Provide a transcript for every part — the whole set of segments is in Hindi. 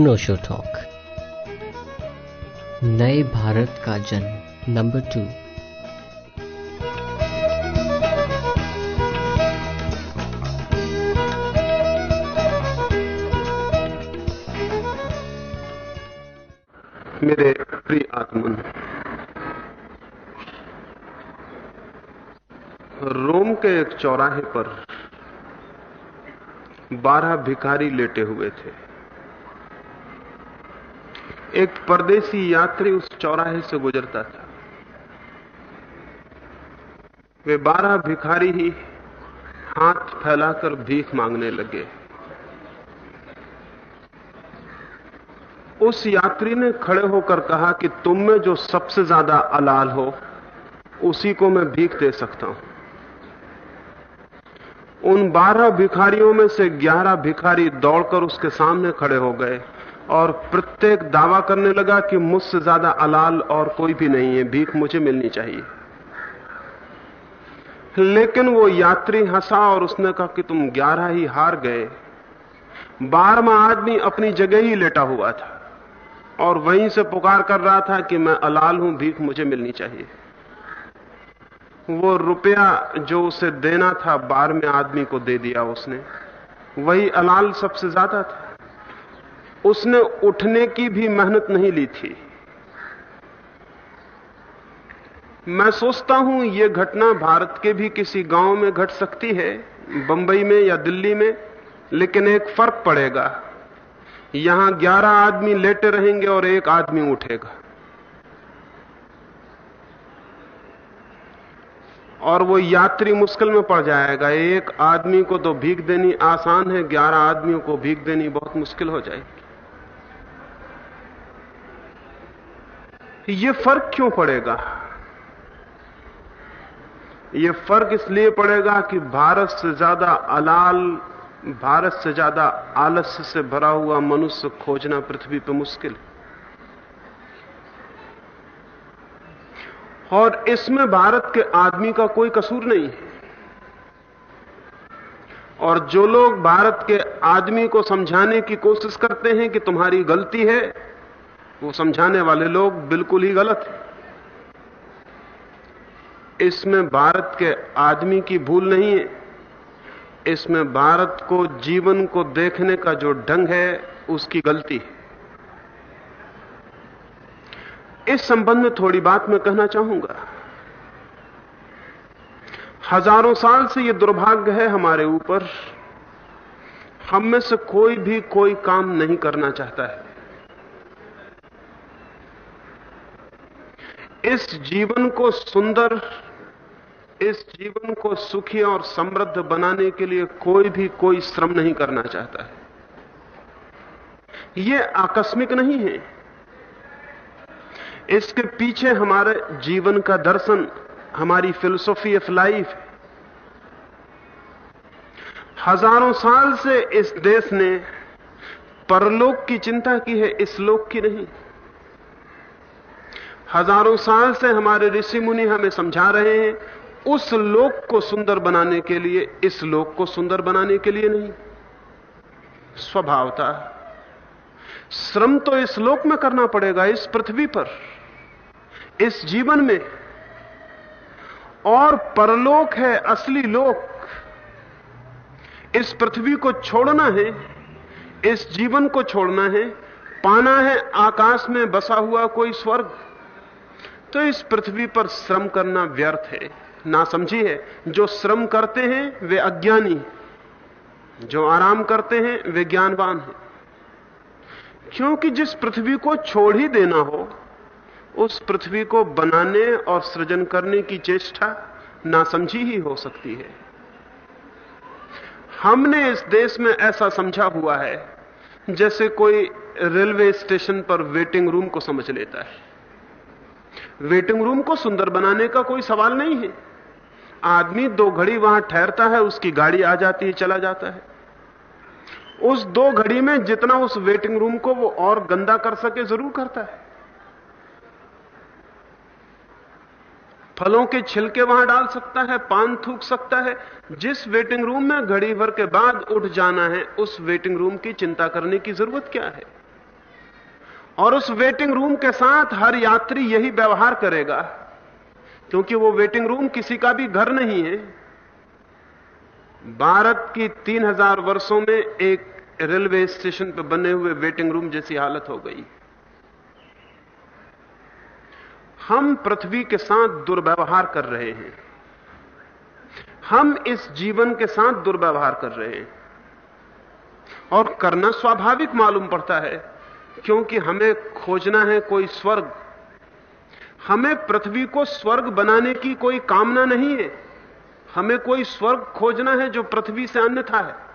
अनोशो टॉक। नए भारत का जन्म, नंबर टू। मेरे प्रिय आत्मन, रोम के एक चौराहे पर बारह भिखारी लेटे हुए थे। एक परदेसी यात्री उस चौराहे से गुजरता था। वे बारह भिखारी ही हाथ फैलाकर भीख मांगने लगे। उस यात्री ने खड़े होकर कहा कि तुम में जो सबसे ज़्यादा अलाल हो, उसी को मैं भीख दे सकता हूँ। उन बारह भिखारियों में से ग्यारह भिखारी दौड़कर उसके सामने खड़े हो गए। और प्रत्येक दावा करने लगा कि मुझसे ज़्यादा अलाल और कोई भी नहीं है, भीख मुझे मिलनी चाहिए। लेकिन वो यात्री हंसा और उसने कहा कि तुम ग्यारह ही हार गए। बारहवा आदमी अपनी जगह ही लेटा हुआ था और वहीं से पुकार कर रहा था कि मैं अलाल हूँ, भीख मुझे मिलनी चाहिए। वो रुपया जो उसे देना था, बारहवें आदमी को दे दिया उसने। वही अलाल सबसे ज़्यादा था। उसने उठने की भी मेहनत नहीं ली थी। मैं सोचता हूँ यह घटना भारत के भी किसी गाँव में घट सकती है, बंबई में या दिल्ली में, लेकिन एक फ़र्क पड़ेगा। यहाँ ग्यारह आदमी लेटे रहेंगे और एक आदमी उठेगा। और वो यात्री मुश्किल में पड़ जाएगा। एक आदमी को तो भीख देनी आसान है, ग्यारह आदमियों को भीख देनी बहुत मुश्किल हो जाएगी। ये फ़र्क क्यों पड़ेगा? ये फ़र्क इसलिए पड़ेगा कि भारत से ज़्यादा अलाल, भारत से ज़्यादा आलस्य से भरा हुआ मनुष्य खोजना पृथ्वी पर मुश्किल और इसमें भारत के आदमी का कोई कसूर नहीं है। और जो लोग भारत के आदमी को समझाने की कोशिश करते हैं कि तुम्हारी गलती है वो समझाने वाले लोग बिल्कुल ही गलत हैं। इसमें भारत के आदमी की भूल नहीं है। इसमें भारत को जीवन को देखने का जो ढंग है, उसकी गलती है। इस संबंध में थोड़ी बात मैं कहना चाहूँगा। हज़ारों साल से यह दुर्भाग्य है हमारे ऊपर। हम में से कोई भी कोई काम नहीं करना चाहता है। इस जीवन को सुंदर, इस जीवन को सुखी और समृद्ध बनाने के लिए कोई भी कोई श्रम नहीं करना चाहता है। यह आकस्मिक नहीं है। इसके पीछे हमारे जीवन का दर्शन, हमारी फिलोसॉफी ऑफ़ लाइफ हज़ारों साल से इस देश ने परलोक की चिंता की है, इस लोक की नहीं। हज़ारों साल से हमारे ऋषि मुनि हमें समझा रहे हैं, उस लोक को सुंदर बनाने के लिए, इस लोक को सुंदर बनाने के लिए नहीं। स्वभावता श्रम तो इस लोक में करना पड़ेगा, इस पृथ्वी पर, इस जीवन में। और परलोक है, असली लोक। इस पृथ्वी को छोड़ना है, इस जीवन को छोड़ना है, पाना है, आकाश में बसा हुआ कोई स्वर्ग। तो इस पृथ्वी पर श्रम करना व्यर्थ है। ना समझी है जो श्रम करते हैं, वे अज्ञानी जो आराम करते हैं, वे ज्ञानवान हैं। क्योंकि जिस पृथ्वी को छोड़ ही देना हो, उस पृथ्वी को बनाने और सृजन करने की चेष्टा नासमझी ही हो सकती है। हमने इस देश में ऐसा समझा हुआ है, जैसे कोई रेलवे स्टेशन पर वेटिंग रूम को समझ लेता है। वेटिंग रूम को सुंदर बनाने का कोई सवाल नहीं है। आदमी दो घड़ी वहाँ ठहरता है, उसकी गाड़ी आ जाती है, चला जाता है। उस दो घड़ी में जितना उस वेटिंग रूम को वो और गंदा कर सके, ज़रूर करता है। फलों के छिलके वहाँ डाल सकता है, पान थूक सकता है। जिस वेटिंग रूम में घड़ी भर के बाद उठ जाना है, उस वेटिंग रूम की चिंता करने की ज़रूरत क्या है? और उस वेटिंग रूम के साथ हर यात्री यही व्यवहार करेगा, क्योंकि वो वेटिंग रूम किसी का भी घर नहीं है। भारत की 3000 वर्षों में एक रेलवे स्टेशन पर बने हुए वेटिंग रूम जैसी हालत हो गई। हम पृथ्वी के साथ दुर्व्यवहार कर रहे हैं। हम इस जीवन के साथ दुर्व्यवहार कर रहे हैं। और करना स्वाभाविक मालूम पड़ता है क्योंकि हमें खोजना है कोई स्वर्ग। हमें पृथ्वी को स्वर्ग बनाने की कोई कामना नहीं है। हमें कोई स्वर्ग खोजना है जो पृथ्वी से अन्यथा है।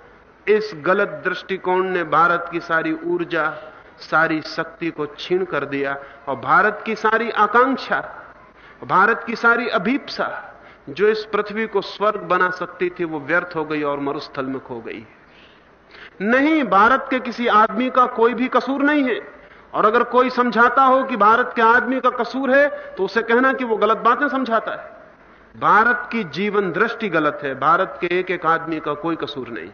इस गलत दृष्टिकोण ने भारत की सारी ऊर्जा, सारी शक्ति को छीन कर दिया और भारत की सारी आकांक्षा, भारत की सारी अभीपसा, जो इस पृथ्वी को स्वर्ग बना सकती थी, वो व्यर्थ हो गई और मरुस्थल में खो गई। नहीं, भारत के किसी आदमी का कोई भी कसूर नहीं है। और अगर कोई समझाता हो कि भारत के आदमी का कसूर है तो उसे कहना कि वो गलत बातें समझाता है। भारत की जीवन दृष्टि गलत है। भारत के एक एक आदमी का कोई कसूर नहीं।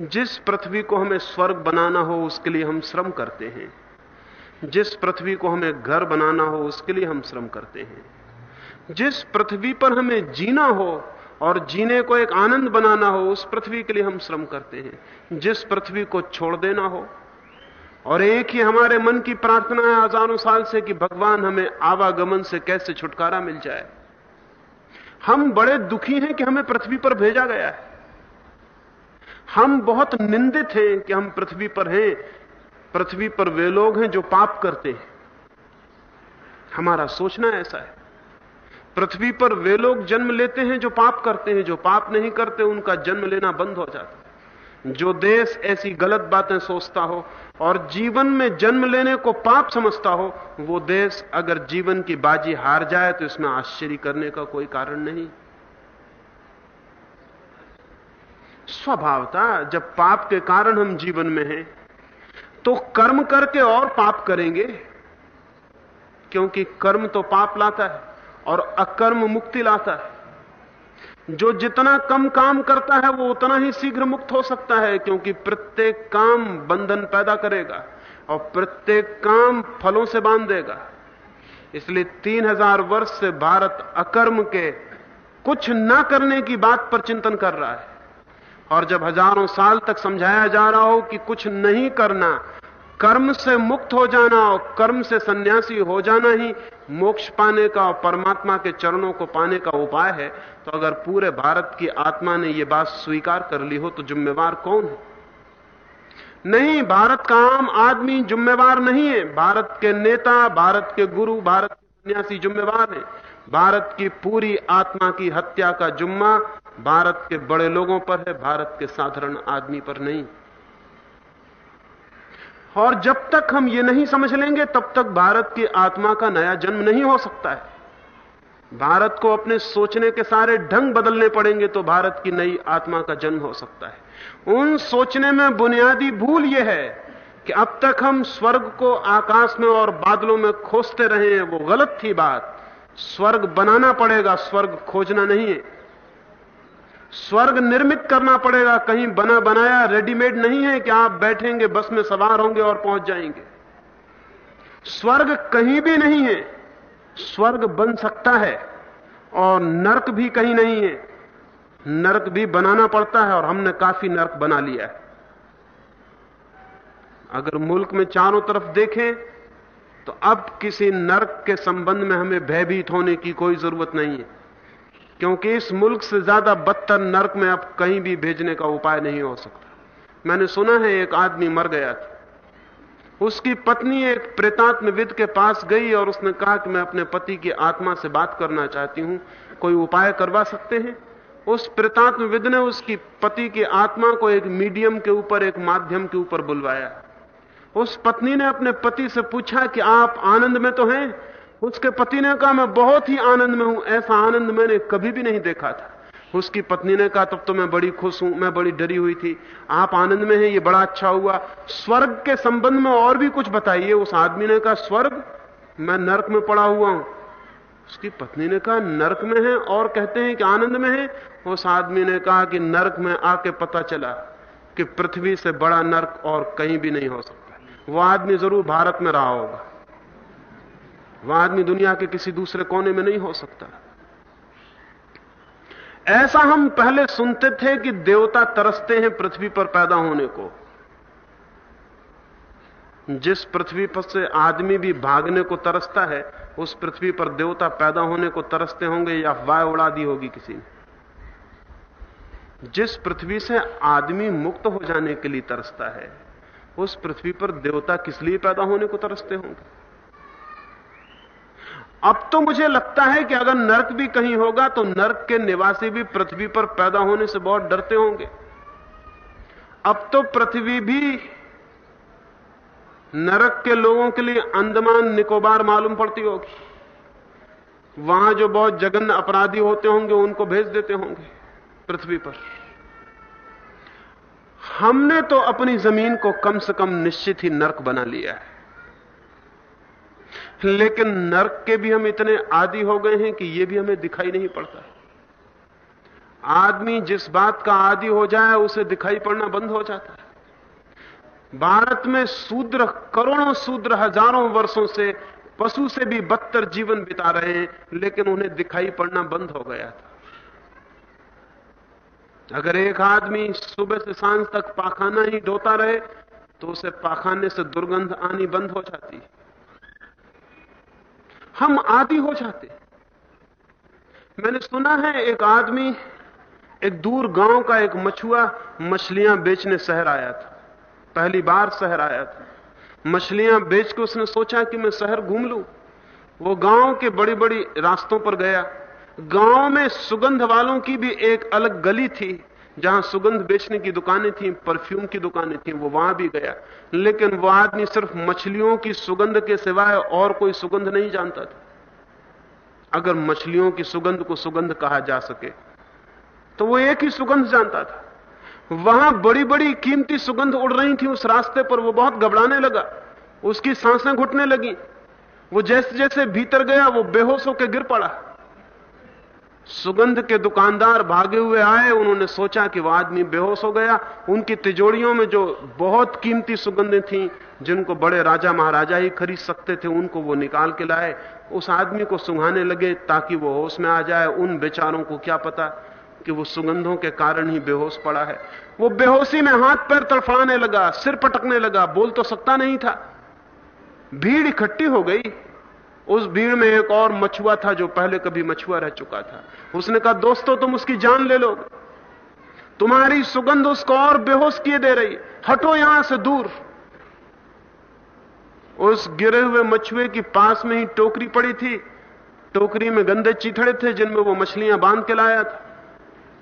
जिस पृथ्वी को हमें स्वर्ग बनाना हो, उसके लिए हम श्रम करते हैं। जिस पृथ्वी को हमें घर बनाना हो, उसके लिए हम श्रम करते हैं। जिस पृथ्वी पर हमें जीना हो और जीने को एक आनंद बनाना हो, उस पृथ्वी के लिए हम श्रम करते हैं। जिस पृथ्वी को छोड़ देना हो। और एक ही हमारे मन की प्रार्थना है हज़ारों साल से कि भगवान हमें आवागमन से कैसे छुटकारा मिल जाए। हम बड़े दुखी हैं कि हमें पृथ्वी पर भेजा गया है। हम बहुत निंदित हैं कि हम पृथ्वी पर हैं। पृथ्वी पर वे लोग हैं जो पाप करते हैं। हमारा सोचना ऐसा है। पृथ्वी पर वे लोग जन्म लेते हैं जो पाप करते हैं, जो पाप नहीं करते, उनका जन्म लेना बंद हो जाता है। जो देश ऐसी गलत बातें सोचता हो और जीवन में जन्म लेने को पाप समझता हो, वो देश अगर जीवन की बाजी हार जाए तो इसमें आश्चर्य करने का कोई कारण नहीं। स्वभावता जब पाप के कारण हम जीवन में हैं तो कर्म करके और पाप करेंगे, क्योंकि कर्म तो पाप लाता है। और अकर्म मुक्ति लाता है। जो जितना कम काम करता है, वो उतना ही शीघ्र मुक्त हो सकता है, क्योंकि प्रत्येक काम बंधन पैदा करेगा और प्रत्येक काम फलों से बाँध देगा। इसलिए तीन हज़ार वर्ष से भारत अकर्म के कुछ ना करने की बात पर चिंतन कर रहा है। और जब हज़ारों साल तक समझाया जा रहा हो कि कुछ नहीं करना कर्म से मुक्त हो जाना और कर्म से सन्यासी हो जाना ही मोक्ष पाने का और परमात्मा के चरणों को पाने का उपाय है। तो अगर पूरे भारत की आत्मा ने यह बात स्वीकार कर ली हो तो जिम्मेवार कौन है? नहीं, भारत का आम आदमी जिम्मेवार नहीं है। भारत के नेता, भारत के गुरु, भारत के सन्यासी जिम्मेवार है। भारत की पूरी आत्मा की हत्या का जुम्मा भारत के बड़े लोगों पर है, भारत के साधारण आदमी पर नहीं। और जब तक हम ये नहीं समझ लेंगे, तब तक भारत की आत्मा का नया जन्म नहीं हो सकता है। भारत को अपने सोचने के सारे ढंग बदलने पड़ेंगे तो भारत की नई आत्मा का जन्म हो सकता है। उन सोचने में बुनियादी भूल यह है कि अब तक हम स्वर्ग को आकाश में और बादलों में खोजते रहे हैं, वो गलत थी बात। स्वर्ग बनाना पड़ेगा, स्वर्ग खोजना नहीं है। स्वर्ग निर्मित करना पड़ेगा, कहीं बना बनाया रेडीमेड नहीं है कि आप बैठेंगे, बस में सवार होंगे और पहुँच जाएँगे। स्वर्ग कहीं भी नहीं है, स्वर्ग बन सकता है और नरक भी कहीं नहीं है। नरक भी बनाना पड़ता है और हमने काफ़ी नरक बना लिया है। अगर मुल्क में चारों तरफ़ देखें तो अब किसी नरक के संबंध में हमें भयभीत होने की कोई ज़रूरत नहीं है। क्योंकि इस मुल्क से ज़्यादा बदतर नरक में अब कहीं भी भेजने का उपाय नहीं हो सकता। मैंने सुना है एक आदमी मर गया था। उसकी पत्नी एक प्रेतात्मविद के पास गई और उसने कहा कि मैं अपने पति की आत्मा से बात करना चाहती हूँ। कोई उपाय करवा सकते हैं? उस प्रेतात्मविद ने उसकी पति की आत्मा को एक मीडियम के ऊपर, एक माध्यम के ऊपर बुलवाया। उस पत्नी ने अपने पति से पूछा कि आप आनंद में तो हैं? उसके पति ने कहा मैं बहुत ही आनंद में हूँ, ऐसा आनंद मैंने कभी भी नहीं देखा था। उसकी पत्नी ने कहा तब तो मैं बड़ी खुश हूँ, मैं बड़ी डरी हुई थी। आप आनंद में हैं, ये बड़ा अच्छा हुआ। स्वर्ग के संबंध में और भी कुछ बताइए, उस आदमी ने कहा स्वर्ग, मैं नरक में पड़ा हुआ हूँ। उसकी पत्नी ने कहा नरक में है और कहते हैं कि आनंद में है, उस आदमी ने कहा कि नरक में आके पता चला कि पृथ्वी से बड़ा नरक और कहीं भी नहीं हो सकता। वो आदमी ज़रूर भारत में रहा होगा। वह आदमी दुनिया के किसी दूसरे कोने में नहीं हो सकता। ऐसा हम पहले सुनते थे कि देवता तरसते हैं पृथ्वी पर पैदा होने को। जिस पृथ्वी पर से आदमी भी भागने को तरसता है, उस पृथ्वी पर देवता पैदा होने को तरसते होंगे या वाय उड़ा दी होगी किसी ने। जिस पृथ्वी से आदमी मुक्त हो जाने के लिए तरसता है, उस पृथ्वी पर देवता किस लिए पैदा होने को तरसते होंगे? अब तो मुझे लगता है कि अगर नरक भी कहीं होगा तो नरक के निवासी भी पृथ्वी पर पैदा होने से बहुत डरते होंगे। अब तो पृथ्वी भी नरक के लोगों के लिए अंदमान निकोबार मालूम पड़ती होगी। वहाँ जो बहुत जघन अपराधी होते होंगे, उनको भेज देते होंगे पृथ्वी पर। हमने तो अपनी ज़मीन को कम से कम निश्चित ही नरक बना लिया है। लेकिन नरक के भी हम इतने आदि हो गए हैं कि यह भी हमें दिखाई नहीं पड़ता। आदमी जिस बात का आदि हो जाए, उसे दिखाई पड़ना बंद हो जाता है। भारत में शूद्र, करोड़ों शूद्र हज़ारों वर्षों से पशु से भी बदतर जीवन बिता रहे हैं, लेकिन उन्हें दिखाई पड़ना बंद हो गया था। अगर एक आदमी सुबह से साँझ तक पाखाना ही ढोता रहे तो उसे पाखाने से दुर्गंध आनी बंद हो जाती है। हम आदि हो जाते। मैंने सुना है, एक आदमी, एक दूर गाँव का एक मछुआ मछलियाँ बेचने शहर आया था। पहली बार शहर आया था। मछलियाँ बेच के उसने सोचा कि मैं शहर घूम लू। वो गाँव के बड़ी बड़ी रास्तों पर गया। गाँव में सुगंध वालों की भी एक अलग गली थी। जहाँ सुगंध बेचने की दुकानें थी, परफ्यूम की दुकानें थी, वो वहाँ भी गया। लेकिन वो आदमी सिर्फ़ मछलियों की सुगंध के सिवाय और कोई सुगंध नहीं जानता था। अगर मछलियों की सुगंध को सुगंध कहा जा सके तो वो एक ही सुगंध जानता था। वहाँ बड़ी बड़ी कीमती सुगंध उड़ रही थी उस रास्ते पर, वो बहुत घबराने लगा। उसकी साँसें घुटने लगी। वो जैसे जैसे भीतर गया, वो बेहोश होकर गिर पड़ा। सुगंध के दुकानदार भागे हुए आए, उन्होंने सोचा कि वह आदमी बेहोश हो गया। उनकी तिजोड़ियों में जो बहुत कीमती सुगंधें थीं, जिनको बड़े राजा महाराजा ही खरीद सकते थे, उनको वो निकाल के लाए। उस आदमी को सुंघाने लगे ताकि वो होश में आ जाए। उन बेचारों को क्या पता कि वो सुगंधों के कारण ही बेहोश पड़ा है। वो बेहोशी में हाथ पैर तड़फड़ाने लगा, सिर पटकने लगा, बोल तो सकता नहीं था। भीड़ इकट्ठी हो गई। उस भीड़ में एक और मछुआ था जो पहले कभी मछुआ रह चुका था। उसने कहा, दोस्तों, तुम उसकी जान ले लो। तुम्हारी सुगंध उसको और बेहोश किए दे रही हटो यहाँ से दूर। उस गिरे हुए मछुए की पास में ही टोकरी पड़ी थी। टोकरी में गंदे चिथड़े थे जिनमें वो मछलियाँ बाँध के लाया था।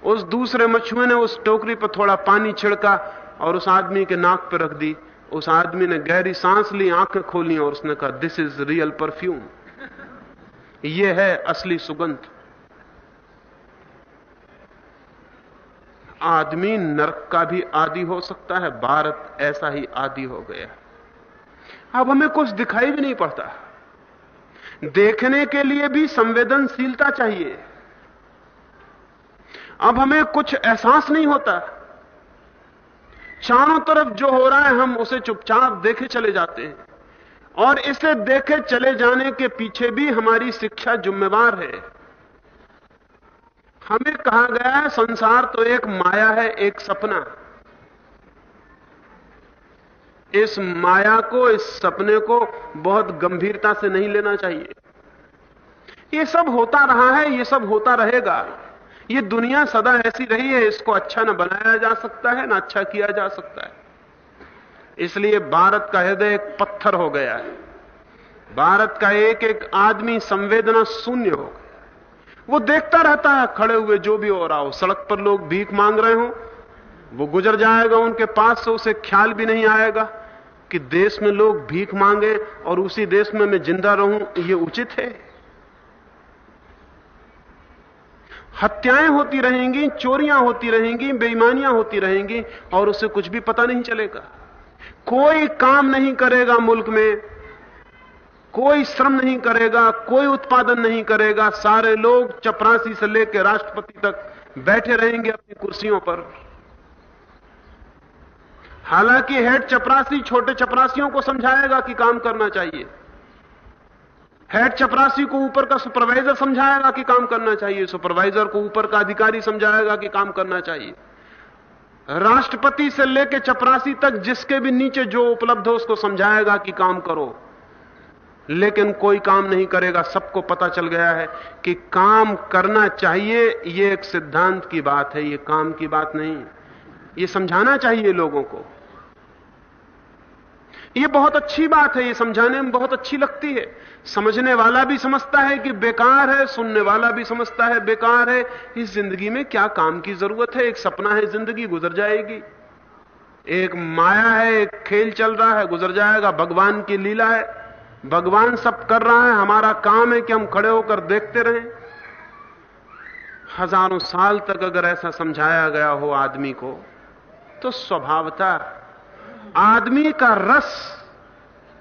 उस दूसरे मछुए ने उस टोकरी पर थोड़ा पानी छिड़का और उस आदमी के नाक पर रख दी। उस आदमी ने गहरी सांस ली, आँखें खोली और उसने कहा दिस इज़ रियल परफ्यूम यह है असली सुगंध। आदमी नरक का भी आदि हो सकता है, भारत ऐसा ही आदि हो गया अब हमें कुछ दिखाई भी नहीं पड़ता। देखने के लिए भी संवेदनशीलता चाहिए। अब हमें कुछ एहसास नहीं होता। चारों तरफ़ जो हो रहा है, हम उसे चुपचाप देखे चले जाते हैं। और इसे देखे चले जाने के पीछे भी हमारी शिक्षा जिम्मेवार है। हमें कहा गया है, संसार तो एक माया है, एक सपना। इस माया को, इस सपने को बहुत गंभीरता से नहीं लेना चाहिए। ये सब होता रहा है, ये सब होता रहेगा। ये दुनिया सदा ऐसी रही है, इसको अच्छा ना बनाया जा सकता है, ना अच्छा किया जा सकता है। इसलिए भारत का हृदय एक पत्थर हो गया है। भारत का एक एक आदमी संवेदना शून्य हो गया वो देखता रहता है, खड़े हुए जो भी हो रहा हो, सड़क पर लोग भीख मांग रहे हो, वो गुजर जाएगा, उनके पास से उसे ख्याल भी नहीं आएगा कि देश में लोग भीख मांगे और उसी देश में मैं ज़िंदा रहूँ, ये उचित है। हत्याएँ होती रहेंगी, चोरियाँ होती रहेंगी, बेईमानियाँ होती रहेंगी और उसे कुछ भी पता नहीं चलेगा। कोई काम नहीं करेगा मुल्क में, कोई श्रम नहीं करेगा, कोई उत्पादन नहीं करेगा। सारे लोग चपरासी से लेकर राष्ट्रपति तक बैठे रहेंगे अपनी कुर्सियों पर। हालाँकि हेड चपरासी छोटे चपरासियों को समझाएगा कि काम करना चाहिए। हेड चपरासी को ऊपर का सुपरवाइजर समझाएगा कि काम करना चाहिए। सुपरवाइजर को ऊपर का अधिकारी समझाएगा कि काम करना चाहिए। राष्ट्रपति से लेकर चपरासी तक जिसके भी नीचे जो उपलब्ध हो उसको समझाएगा कि काम करो। लेकिन कोई काम नहीं करेगा। सबको पता चल गया है कि काम करना चाहिए यह एक सिद्धांत की बात है यह काम की बात नहीं है। यह समझाना चाहिए लोगों को। यह बहुत अच्छी बात है यह समझाने में बहुत अच्छी लगती है। समझने वाला भी समझता है कि बेकार है, सुनने वाला भी समझता है, बेकार है। इस ज़िंदगी में क्या काम की ज़रूरत है? एक सपना है, ज़िंदगी गुजर जाएगी। एक माया है, एक खेल चल रहा है, गुजर जाएगा। भगवान की लीला है। भगवान सब कर रहा है, हमारा काम है कि हम खड़े होकर देखते रहें। हज़ारों साल तक अगर ऐसा समझाया गया हो आदमी को तो स्वभावता आदमी का रस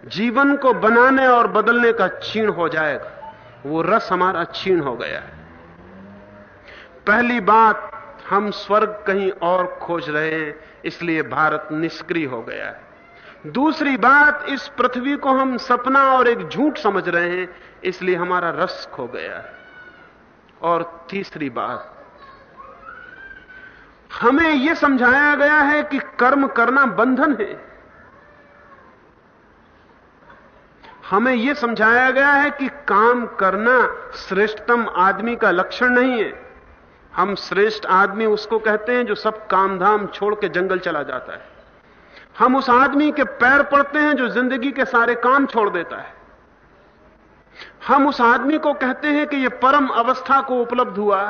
जीवन को बनाने और बदलने का क्षीण हो जाएगा। वो रस हमारा क्षीण हो गया है। पहली बात, हम स्वर्ग कहीं और खोज रहे हैं, इसलिए भारत निष्क्रिय हो गया है। दूसरी बात, इस पृथ्वी को हम सपना और एक झूठ समझ रहे हैं, इसलिए हमारा रस खो गया है। और तीसरी बात हमें यह समझाया गया है कि कर्म करना बंधन है। हमें यह समझाया गया है कि काम करना श्रेष्ठतम आदमी का लक्षण नहीं है। हम श्रेष्ठ आदमी उसको कहते हैं जो सब काम धाम छोड़ के जंगल चला जाता है। हम उस आदमी के पैर पड़ते हैं जो ज़िंदगी के सारे काम छोड़ देता है। हम उस आदमी को कहते हैं कि यह परम अवस्था को उपलब्ध हुआ।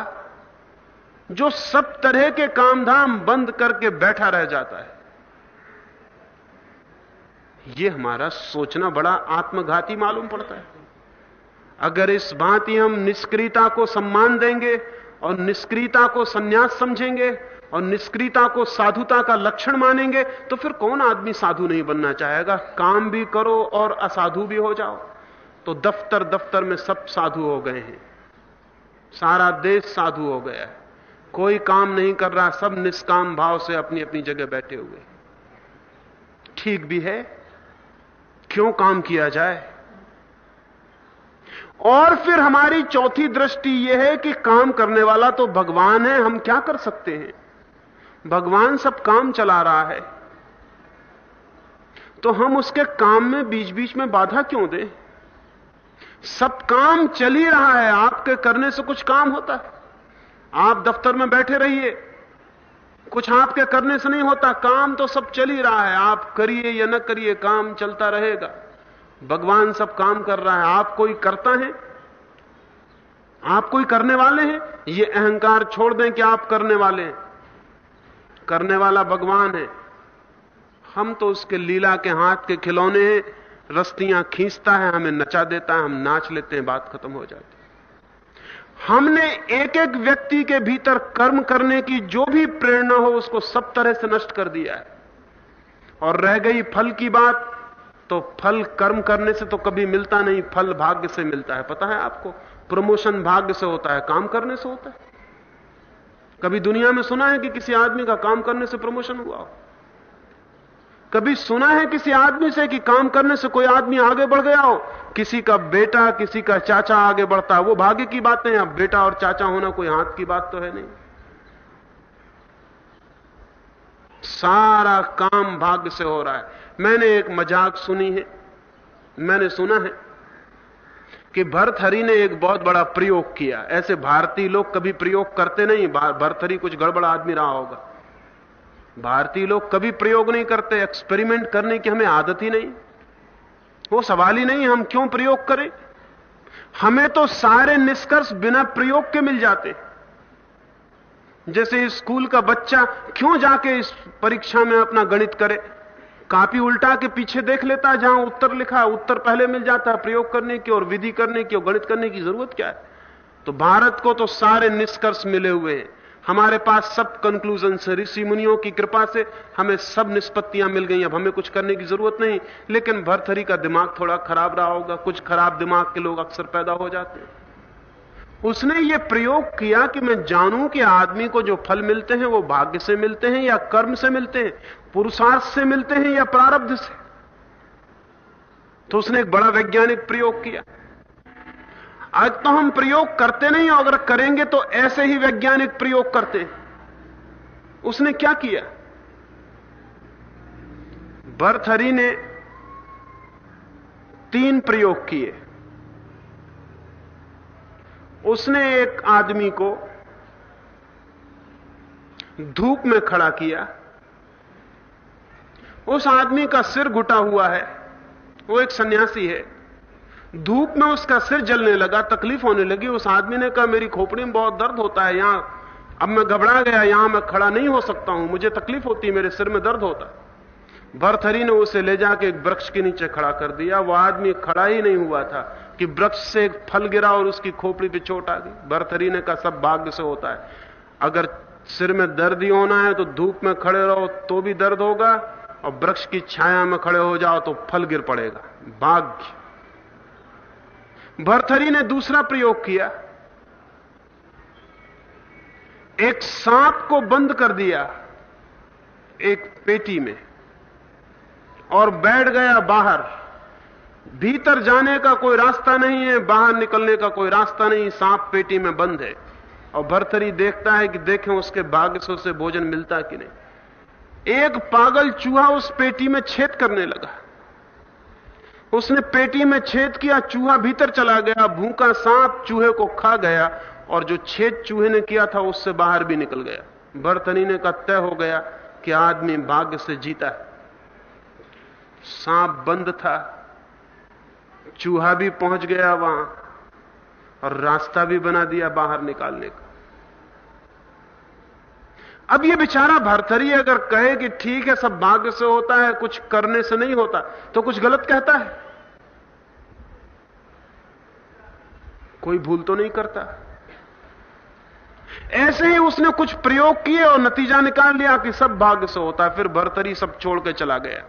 जो सब तरह के कामधाम बंद करके बैठा रह जाता है। यह हमारा सोचना बड़ा आत्मघाती मालूम पड़ता है। अगर इस भांति हम निष्क्रियता को सम्मान देंगे और निष्क्रियता को संन्यास समझेंगे और निष्क्रियता को साधुता का लक्षण मानेंगे तो फिर कौन आदमी साधु नहीं बनना चाहेगा? काम भी करो और असाधु भी हो जाओ। तो दफ्तर दफ्तर में सब साधु हो गए हैं। सारा देश साधु हो गया है। कोई काम नहीं कर रहा, सब निष्काम भाव से अपनी अपनी जगह बैठे हुए। ठीक भी है, क्यों काम किया जाए? और फिर हमारी चौथी दृष्टि यह है कि काम करने वाला तो भगवान है, हम क्या कर सकते हैं? भगवान सब काम चला रहा है। तो हम उसके काम में बीच बीच में बाधा क्यों दें? सब काम चल ही रहा है, आपके करने से कुछ काम होता है। आप दफ्तर में बैठे रहिए। कुछ आपके करने से नहीं होता, काम तो सब चल ही रहा है। आप करिए या न करिए, काम चलता रहेगा। भगवान सब काम कर रहा है। आप कोई करता है? आप कोई करने वाले हैं? ये अहंकार छोड़ दें कि आप करने वाले हैं। करने वाला भगवान है। हम तो उसके लीला के हाथ के खिलौने हैं। रस्तियाँ खींचता है, हमें नचा देता है, हम नाच लेते हैं, बात खत्म हो जाती हमने एक एक व्यक्ति के भीतर कर्म करने की जो भी प्रेरणा हो, उसको सब तरह से नष्ट कर दिया है। और रह गई फल की बात तो फल कर्म करने से तो कभी मिलता नहीं, फल भाग्य से मिलता है। पता है आपको? प्रमोशन भाग्य से होता है, काम करने से होता है। कभी दुनिया में सुना है कि किसी आदमी का काम करने से प्रमोशन हुआ हो? कभी सुना है किसी आदमी से कि काम करने से कोई आदमी आगे बढ़ गया हो? किसी का बेटा, किसी का चाचा आगे बढ़ता है, वो भाग्य की बात नहीं अब बेटा और चाचा होना कोई हाथ की बात तो है नहीं। सारा काम भाग्य से हो रहा है। मैंने एक मज़ाक सुनी है। मैंने सुना है कि भरथरी ने एक बहुत बड़ा प्रयोग किया। ऐसे भारतीय लोग कभी प्रयोग करते नहीं। भरथरी कुछ गड़बड़ आदमी रहा होगा। भारतीय लोग कभी प्रयोग नहीं करते एक्सपेरिमेंट करने की हमें आदत ही नहीं। वो सवाल ही नहीं, हम क्यों प्रयोग करें? हमें तो सारे निष्कर्ष बिना प्रयोग के मिल जाते। जैसे स्कूल का बच्चा क्यों जाके इस परीक्षा में अपना गणित करे? कापी उल्टा के पीछे देख लेता है जहाँ उत्तर लिखा, उत्तर पहले मिल जाता है प्रयोग करने की और विधि करने की और गणित करने की ज़रूरत क्या है? तो भारत को तो सारे निष्कर्ष मिले हुए हैं। हमारे पास सब कंक्लूजन से ऋषि मुनियों की कृपा से हमें सब निष्पत्तियाँ मिल गई। अब हमें कुछ करने की ज़रूरत नहीं। लेकिन भरथरी का दिमाग थोड़ा खराब रहा होगा। कुछ खराब दिमाग के लोग अक्सर पैदा हो जाते हैं। उसने ये प्रयोग किया कि मैं जानूं कि आदमी को जो फल मिलते हैं, वो भाग्य से मिलते हैं या कर्म से मिलते हैं, पुरुषार्थ से मिलते हैं या प्रारब्ध से। तो उसने एक बड़ा वैज्ञानिक प्रयोग किया। आज तो हम प्रयोग करते नहीं अगर करेंगे तो ऐसे ही वैज्ञानिक प्रयोग करते हैं। उसने क्या किया? बर्थहरी ने तीन प्रयोग किए। उसने एक आदमी को धूप में खड़ा किया। उस आदमी का सिर घुटा हुआ है। वो एक सन्यासी है। धूप में उसका सिर जलने लगा, तकलीफ़ होने लगी। उस आदमी ने कहा, मेरी खोपड़ी में बहुत दर्द होता है यहाँ। अब मैं घबरा गया, यहाँ मैं खड़ा नहीं हो सकता हूँ। मुझे तकलीफ़ होती मेरे सिर में दर्द होता भरथरी ने उसे ले जाके एक वृक्ष के नीचे खड़ा कर दिया। वो आदमी खड़ा ही नहीं हुआ था कि वृक्ष से एक फल गिरा और उसकी खोपड़ी पे चोट आ गई। भरथरी ने कहा, सब भाग्य से होता है। अगर सिर में दर्द ही होना है तो धूप में खड़े रहो तो भी दर्द होगा और वृक्ष की छाया में खड़े हो जाओ तो फल गिर पड़ेगा। भाग्य। भरथरी ने दूसरा प्रयोग किया। एक सांप को बंद कर दिया एक पेटी में और बैठ गया बाहर। भीतर जाने का कोई रास्ता नहीं है, बाहर निकलने का कोई रास्ता नहीं, सांप पेटी में बंद है। और भरथरी देखता है कि देखें उसके भाग्य से उसे भोजन मिलता कि नहीं। एक पागल चूहा उस पेटी में छेद करने लगा। उसने पेटी में छेद किया, चूहा भीतर चला गया, भूखा सांप चूहे को खा गया और जो छेद चूहे ने किया था उससे बाहर भी निकल गया। बर्तनी ने का तय हो गया कि आदमी भाग्य से जीता है। सांप बंद था, चूहा भी पहुँच गया वहाँ और रास्ता भी बना दिया बाहर निकालने का। अब ये बेचारा भरथरी अगर कहे कि ठीक है, सब भाग्य से होता है, कुछ करने से नहीं होता तो कुछ गलत कहता है? कोई भूल तो नहीं करता। ऐसे ही उसने कुछ प्रयोग किए और नतीजा निकाल लिया कि सब भाग्य से होता है, फिर भरतरी सब छोड़ के चला गया।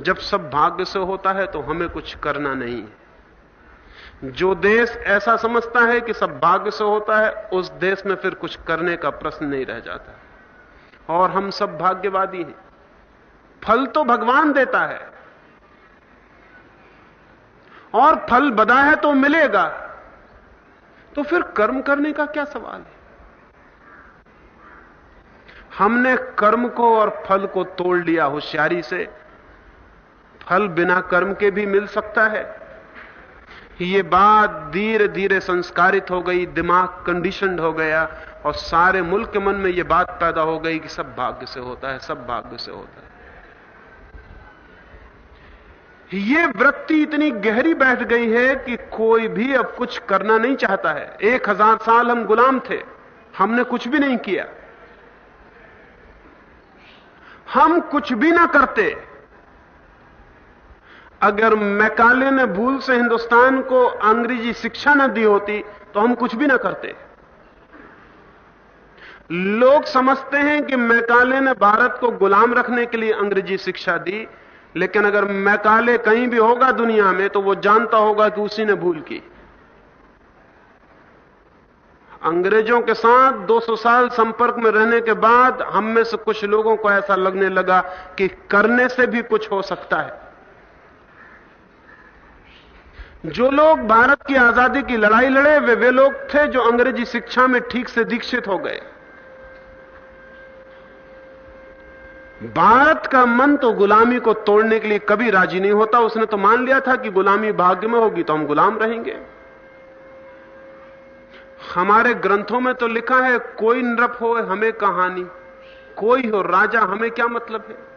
जब सब भाग्य से होता है तो हमें कुछ करना नहीं। है जो देश ऐसा समझता है कि सब भाग्य से होता है, उस देश में फिर कुछ करने का प्रश्न नहीं रह जाता। और हम सब भाग्यवादी हैं। फल तो भगवान देता है। और फल बदा है तो मिलेगा। तो फिर कर्म करने का क्या सवाल है? हमने कर्म को और फल को तोड़ लिया होशियारी से। फल बिना कर्म के भी मिल सकता है। ये बात धीरे धीरे संस्कारित हो गई, दिमाग कंडीशन हो गया, और सारे मुल्क के मन में यह बात पैदा हो गई कि सब भाग्य से होता है, सब भाग्य से होता है। ये वृत्ति इतनी गहरी बैठ गई है कि कोई भी अब कुछ करना नहीं चाहता है। एक हज़ार साल हम गुलाम थे, हमने कुछ भी नहीं किया। हम कुछ भी ना करते। अगर मैकाले ने भूल से हिंदुस्तान को अंग्रेज़ी शिक्षा न दी होती तो हम कुछ भी ना करते। लोग समझते हैं कि मैकाले ने भारत को गुलाम रखने के लिए अंग्रेज़ी शिक्षा दी, लेकिन अगर मैकाले कहीं भी होगा दुनिया में तो वो जानता होगा कि उसी ने भूल की। अंग्रेज़ों के साथ 200 साल संपर्क में रहने के बाद हम में से कुछ लोगों को ऐसा लगने लगा कि करने से भी कुछ हो सकता है। जो लोग भारत की आज़ादी की लड़ाई लड़े, वे वे लोग थे जो अंग्रेज़ी शिक्षा में ठीक से दीक्षित हो गए। भारत का मन तो गुलामी को तोड़ने के लिए कभी राज़ी नहीं होता। उसने तो मान लिया था कि गुलामी भाग्य में होगी तो हम गुलाम रहेंगे। हमारे ग्रंथों में तो लिखा है, कोई नृप हो हमें कहानी, कोई हो राजा हमें क्या मतलब है?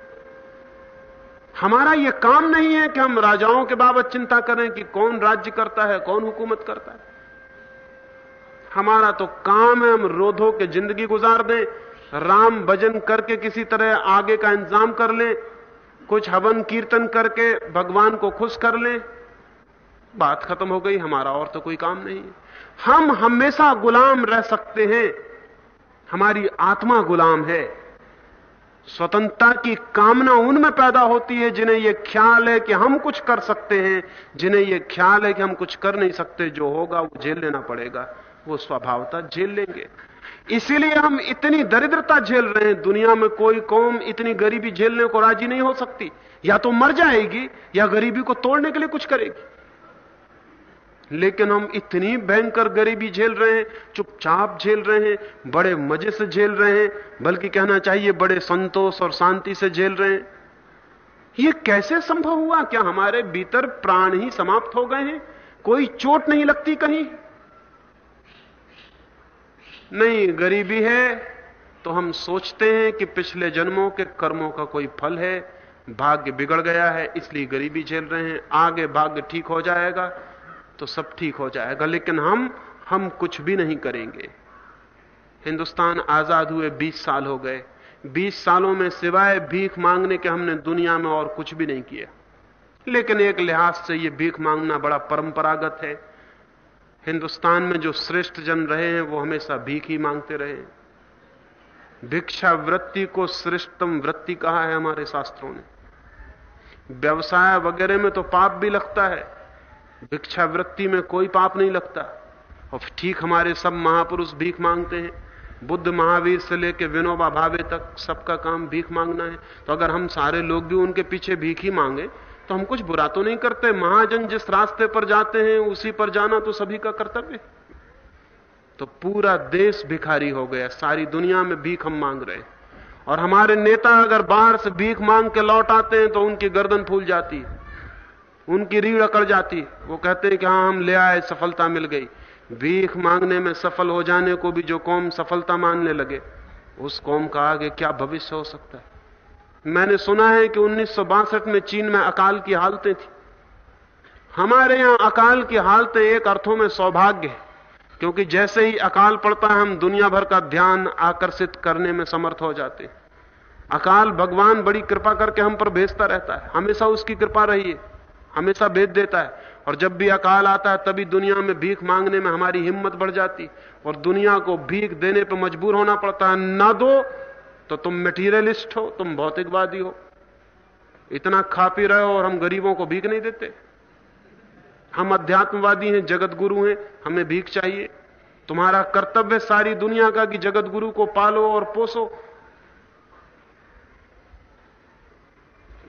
हमारा यह काम नहीं है कि हम राजाओं के बाबत चिंता करें कि कौन राज्य करता है, कौन हुकूमत करता है। हमारा तो काम है हम रोधो के ज़िंदगी गुजार दें, राम भजन करके किसी तरह आगे का इंतज़ाम कर लें, कुछ हवन कीर्तन करके भगवान को खुश कर लें, बात खत्म हो गई, हमारा और तो कोई काम नहीं है। हम हमेशा गुलाम रह सकते हैं, हमारी आत्मा गुलाम है। स्वतंत्रता की कामना उनमें पैदा होती है जिन्हें यह ख्याल है कि हम कुछ कर सकते हैं, जिन्हें यह ख्याल है कि हम कुछ कर नहीं सकते, जो होगा वो झेल लेना पड़ेगा, वो स्वभावता झेल लेंगे। इसीलिए हम इतनी दरिद्रता झेल रहे हैं, दुनिया में कोई कौम इतनी गरीबी झेलने को राज़ी नहीं हो सकती। या तो मर जाएगी, या गरीबी को तोड़ने के लिए कुछ करेगी। लेकिन हम इतनी भयंकर गरीबी झेल रहे हैं, चुपचाप झेल रहे हैं, बड़े मज़े से झेल रहे हैं, बल्कि कहना चाहिए बड़े संतोष और शांति से झेल रहे हैं। यह कैसे संभव हुआ क्या हमारे भीतर प्राण ही समाप्त हो गए हैं? कोई चोट नहीं लगती कहीं? नहीं, गरीबी है तो हम सोचते हैं कि पिछले जन्मों के कर्मों का कोई फल है, भाग्य बिगड़ गया है, इसलिए गरीबी झेल रहे हैं, आगे भाग्य ठीक हो जाएगा। तो सब ठीक हो जाएगा, लेकिन हम हम कुछ भी नहीं करेंगे। हिंदुस्तान आज़ाद हुए 20 साल हो गए। 20 सालों में सिवाय भीख मांगने के हमने दुनिया में और कुछ भी नहीं किया। लेकिन एक लिहाज से यह भीख मांगना बड़ा परंपरागत है। हिंदुस्तान में जो श्रेष्ठ जन रहे हैं, वो हमेशा भीख ही मांगते रहे भिक्षा वृत्ति को श्रेष्ठतम वृत्ति कहा है हमारे शास्त्रों ने। व्यवसाय वगैरह में तो पाप भी लगता है। भिक्षा वृत्ति में कोई पाप नहीं लगता। और ठीक हमारे सब महापुरुष भीख मांगते हैं। बुद्ध महावीर से लेकर विनोबा भावे तक सबका काम भीख मांगना है। तो अगर हम सारे लोग भी उनके पीछे भीख ही मांगे तो हम कुछ बुरा तो नहीं करते। महाजन जिस रास्ते पर जाते हैं, उसी पर जाना तो सभी का कर्तव्य तो पूरा देश भिखारी हो गया। सारी दुनिया में भीख हम मांग रहे हैं। और हमारे नेता अगर बाहर से भीख मांग के लौट आते हैं तो उनकी गर्दन फूल जाती है। उनकी रीढ़ अकड़ जाती। वो कहते हैं कि हाँ हम ले आए, सफलता मिल गई। भीख मांगने में सफल हो जाने को भी जो कौम सफलता मानने लगे, उस कौम का आगे क्या भविष्य हो सकता है? मैंने सुना है कि उन्नीस सौ बासठ में चीन में अकाल की हालतें थी। हमारे यहाँ अकाल की हालतें एक अर्थों में सौभाग्य है, क्योंकि जैसे ही अकाल पड़ता है, हम दुनिया भर का ध्यान आकर्षित करने में समर्थ हो जाते हैं। अकाल भगवान बड़ी कृपा करके हम पर भेजता रहता है। हमेशा उसकी कृपा रही है हमेशा भेद देता है। और जब भी अकाल आता है, तभी दुनिया में भीख मांगने में हमारी हिम्मत बढ़ जाती। और दुनिया को भीख देने पर मजबूर होना पड़ता है। ना दो तो तुम मेटीरियलिस्ट हो, तुम भौतिकवादी हो। इतना खा पी रहे हो और हम गरीबों को भीख नहीं देते। हम अध्यात्मवादी हैं जगत गुरु हैं, हमें भीख चाहिए। तुम्हारा कर्तव्य सारी दुनिया का कि जगत गुरु को पालो और पोसो।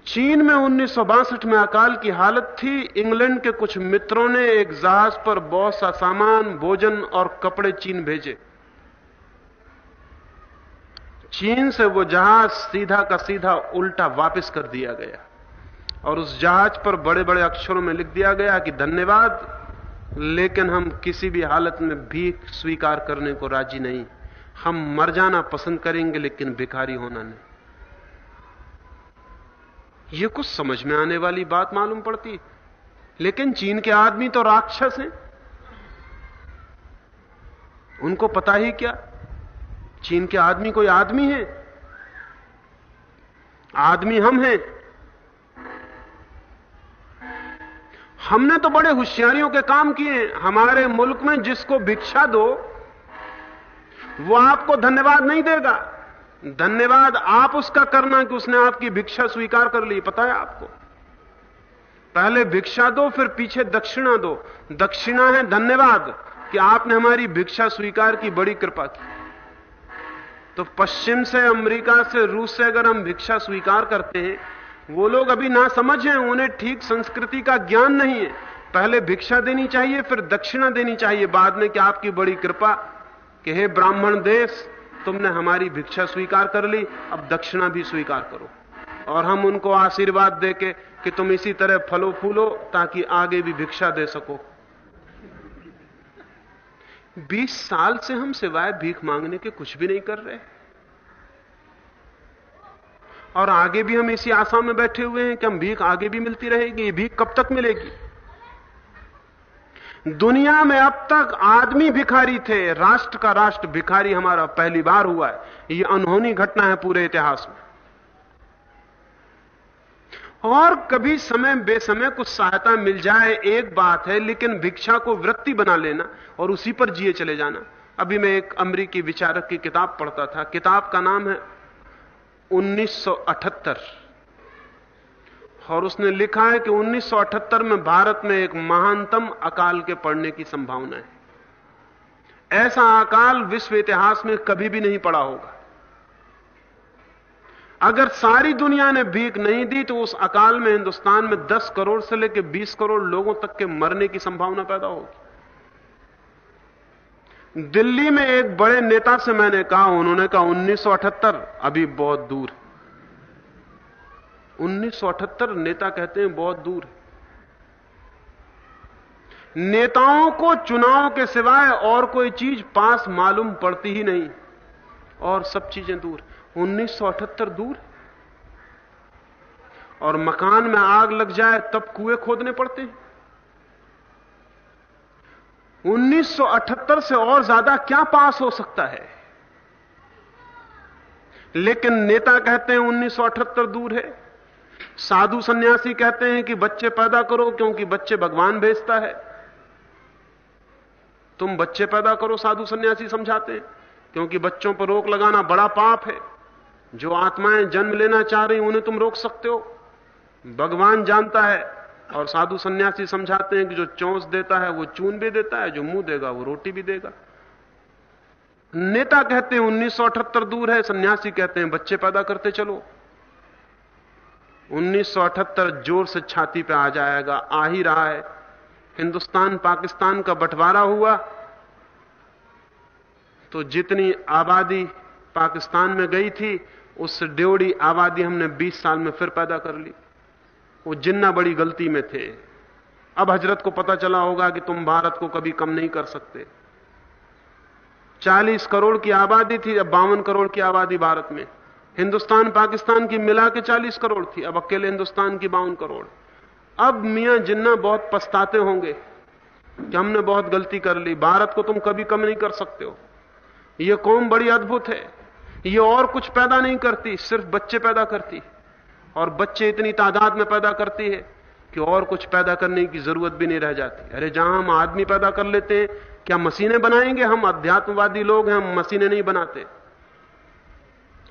चीन में उन्नीस सौ बासठ में अकाल की हालत थी। इंग्लैंड के कुछ मित्रों ने एक जहाज़ पर बहुत सा सामान, भोजन और कपड़े चीन भेजे। चीन से वो जहाज़ सीधा का सीधा उल्टा वापस कर दिया गया। और उस जहाज़ पर बड़े बड़े अक्षरों में लिख दिया गया कि धन्यवाद, लेकिन हम किसी भी हालत में भीख स्वीकार करने को राज़ी नहीं। हम मर जाना पसंद करेंगे, लेकिन भिखारी होना नहीं। ये कुछ समझ में आने वाली बात मालूम पड़ती। लेकिन चीन के आदमी तो राक्षस हैं। उनको पता ही क्या? चीन के आदमी कोई आदमी है? आदमी हम हैं। हमने तो बड़े होशियारियों के काम किए हमारे मुल्क में जिसको भिक्षा दो, वो आपको धन्यवाद नहीं देगा। धन्यवाद, आप उसका करना कि उसने आपकी भिक्षा स्वीकार कर ली, पता है आपको? पहले भिक्षा दो, फिर पीछे दक्षिणा दो। दक्षिणा है धन्यवाद कि आपने हमारी भिक्षा स्वीकार की, बड़ी कृपा की। तो पश्चिम से, अमेरिका से, रूस से अगर हम भिक्षा स्वीकार करते हैं, वो लोग अभी ना समझ उन्हें ठीक संस्कृति का ज्ञान नहीं है। पहले भिक्षा देनी चाहिए, फिर दक्षिणा देनी चाहिए, बाद में कि आपकी बड़ी कृपा कि हे ब्राह्मण देश तुमने हमारी भिक्षा स्वीकार कर ली, अब दक्षिणा भी स्वीकार करो। और हम उनको आशीर्वाद देके कि तुम इसी तरह फलो फूलो, ताकि आगे भी भिक्षा दे सको। 20 साल से हम सिवाय भीख मांगने के कुछ भी नहीं कर रहे। और आगे भी हम इसी आशा में बैठे हुए हैं कि हम भीख आगे भी मिलती रहेगी भीख कब तक मिलेगी? दुनिया में अब तक आदमी भिखारी थे, राष्ट्र का राष्ट्र भिखारी हमारा पहली बार हुआ है। यह अनहोनी घटना है पूरे इतिहास में। और कभी समय, बेसमय कुछ सहायता मिल जाए, एक बात है, लेकिन भिक्षा को वृत्ति बना लेना और उसी पर जिए चले जाना। अभी मैं एक अमरीकी विचारक की किताब पढ़ता था। किताब का नाम है 1978 और उसने लिखा है कि 1978 में भारत में एक महानतम अकाल के पड़ने की संभावना है। ऐसा अकाल विश्व इतिहास में कभी भी नहीं पड़ा होगा। अगर सारी दुनिया ने भीख नहीं दी तो उस अकाल में हिंदुस्तान में 10 करोड़ से लेकर 20 करोड़ लोगों तक के मरने की संभावना पैदा होगी। दिल्ली में एक बड़े नेता से मैंने कहा, उन्होंने कहा 1978 अभी बहुत दूर 1978 नेता कहते हैं बहुत दूर है। नेताओं को चुनाव के सिवाय और कोई चीज़ पास मालूम पड़ती ही नहीं। और सब चीज़ें दूर। 1978 दूर। और मकान में आग लग जाए तब कुएँ खोदने पड़ते हैं। 1978 से और ज़्यादा क्या पास हो सकता है? लेकिन नेता कहते हैं 1978 दूर है। साधु सन्यासी कहते हैं कि बच्चे पैदा करो क्योंकि बच्चे भगवान भेजता है। तुम बच्चे पैदा करो, साधु सन्यासी समझाते हैं, क्योंकि बच्चों पर रोक लगाना बड़ा पाप है। जो आत्माएँ जन्म लेना चाह रही उन्हें तुम रोक सकते हो। भगवान जानता है और साधु सन्यासी समझाते हैं कि जो चौंस देता है, वो चून भी देता है, जो मुँह देगा, वो रोटी भी देगा। नेता कहते हैं, उन्नीस सौ अठहत्तर दूर है, सन्यासी कहते हैं, बच्चे पैदा करते चलो। 1978 ज़ोर से छाती पे आ जाएगा। आ ही रहा है। हिंदुस्तान, पाकिस्तान का बंटवारा हुआ। तो जितनी आबादी पाकिस्तान में गई थी उससे डेढ़ी आबादी हमने 20 साल में फिर पैदा कर ली। वो जिन्ना बड़ी गलती में थे। अब हज़रत को पता चला होगा कि तुम भारत को कभी कम नहीं कर सकते। 40 करोड़ की आबादी थी, अब बावन करोड़ की आबादी भारत में। हिंदुस्तान पाकिस्तान की मिला के 40 करोड़ थी, अब अकेले हिंदुस्तान की बावन करोड़। अब मियाँ जिन्ना बहुत पछताते होंगे कि हमने बहुत गलती कर ली, भारत को तुम कभी कम नहीं कर सकते हो। यह कौम बड़ी अद्भुत है। ये और कुछ पैदा नहीं करती, सिर्फ़ बच्चे पैदा करती। और बच्चे इतनी तादाद में पैदा करती है कि और कुछ पैदा करने की ज़रूरत भी नहीं रह जाती। अरे जहाँ हम आदमी पैदा कर लेते हैं, क्या मशीनें बनाएँगे? हम अध्यात्मवादी लोग हैं, हम मशीनें नहीं बनाते।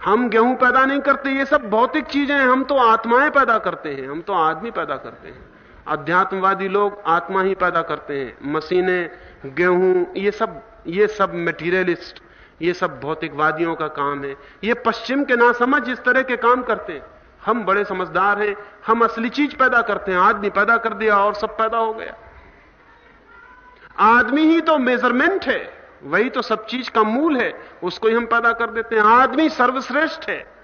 हम गेहूँ पैदा नहीं करते, ये सब भौतिक चीज़ें हैं, हम तो आत्माएँ पैदा करते हैं, हम तो आदमी पैदा करते हैं। अध्यात्मवादी लोग आत्मा ही पैदा करते हैं, मशीनें, गेहूँ, ये सब ये सब मेटीरियलिस्ट ये सब भौतिकवादियों का काम है। ये पश्चिम के ना समझ इस तरह के काम करते हैं। हम बड़े समझदार हैं, हम असली चीज़ पैदा करते हैं, आदमी पैदा कर दिया और सब पैदा हो गया। आदमी ही तो मेज़रमेंट है। वही तो सब चीज़ का मूल है, उसको ही हम पैदा कर देते हैं। आदमी सर्वश्रेष्ठ है।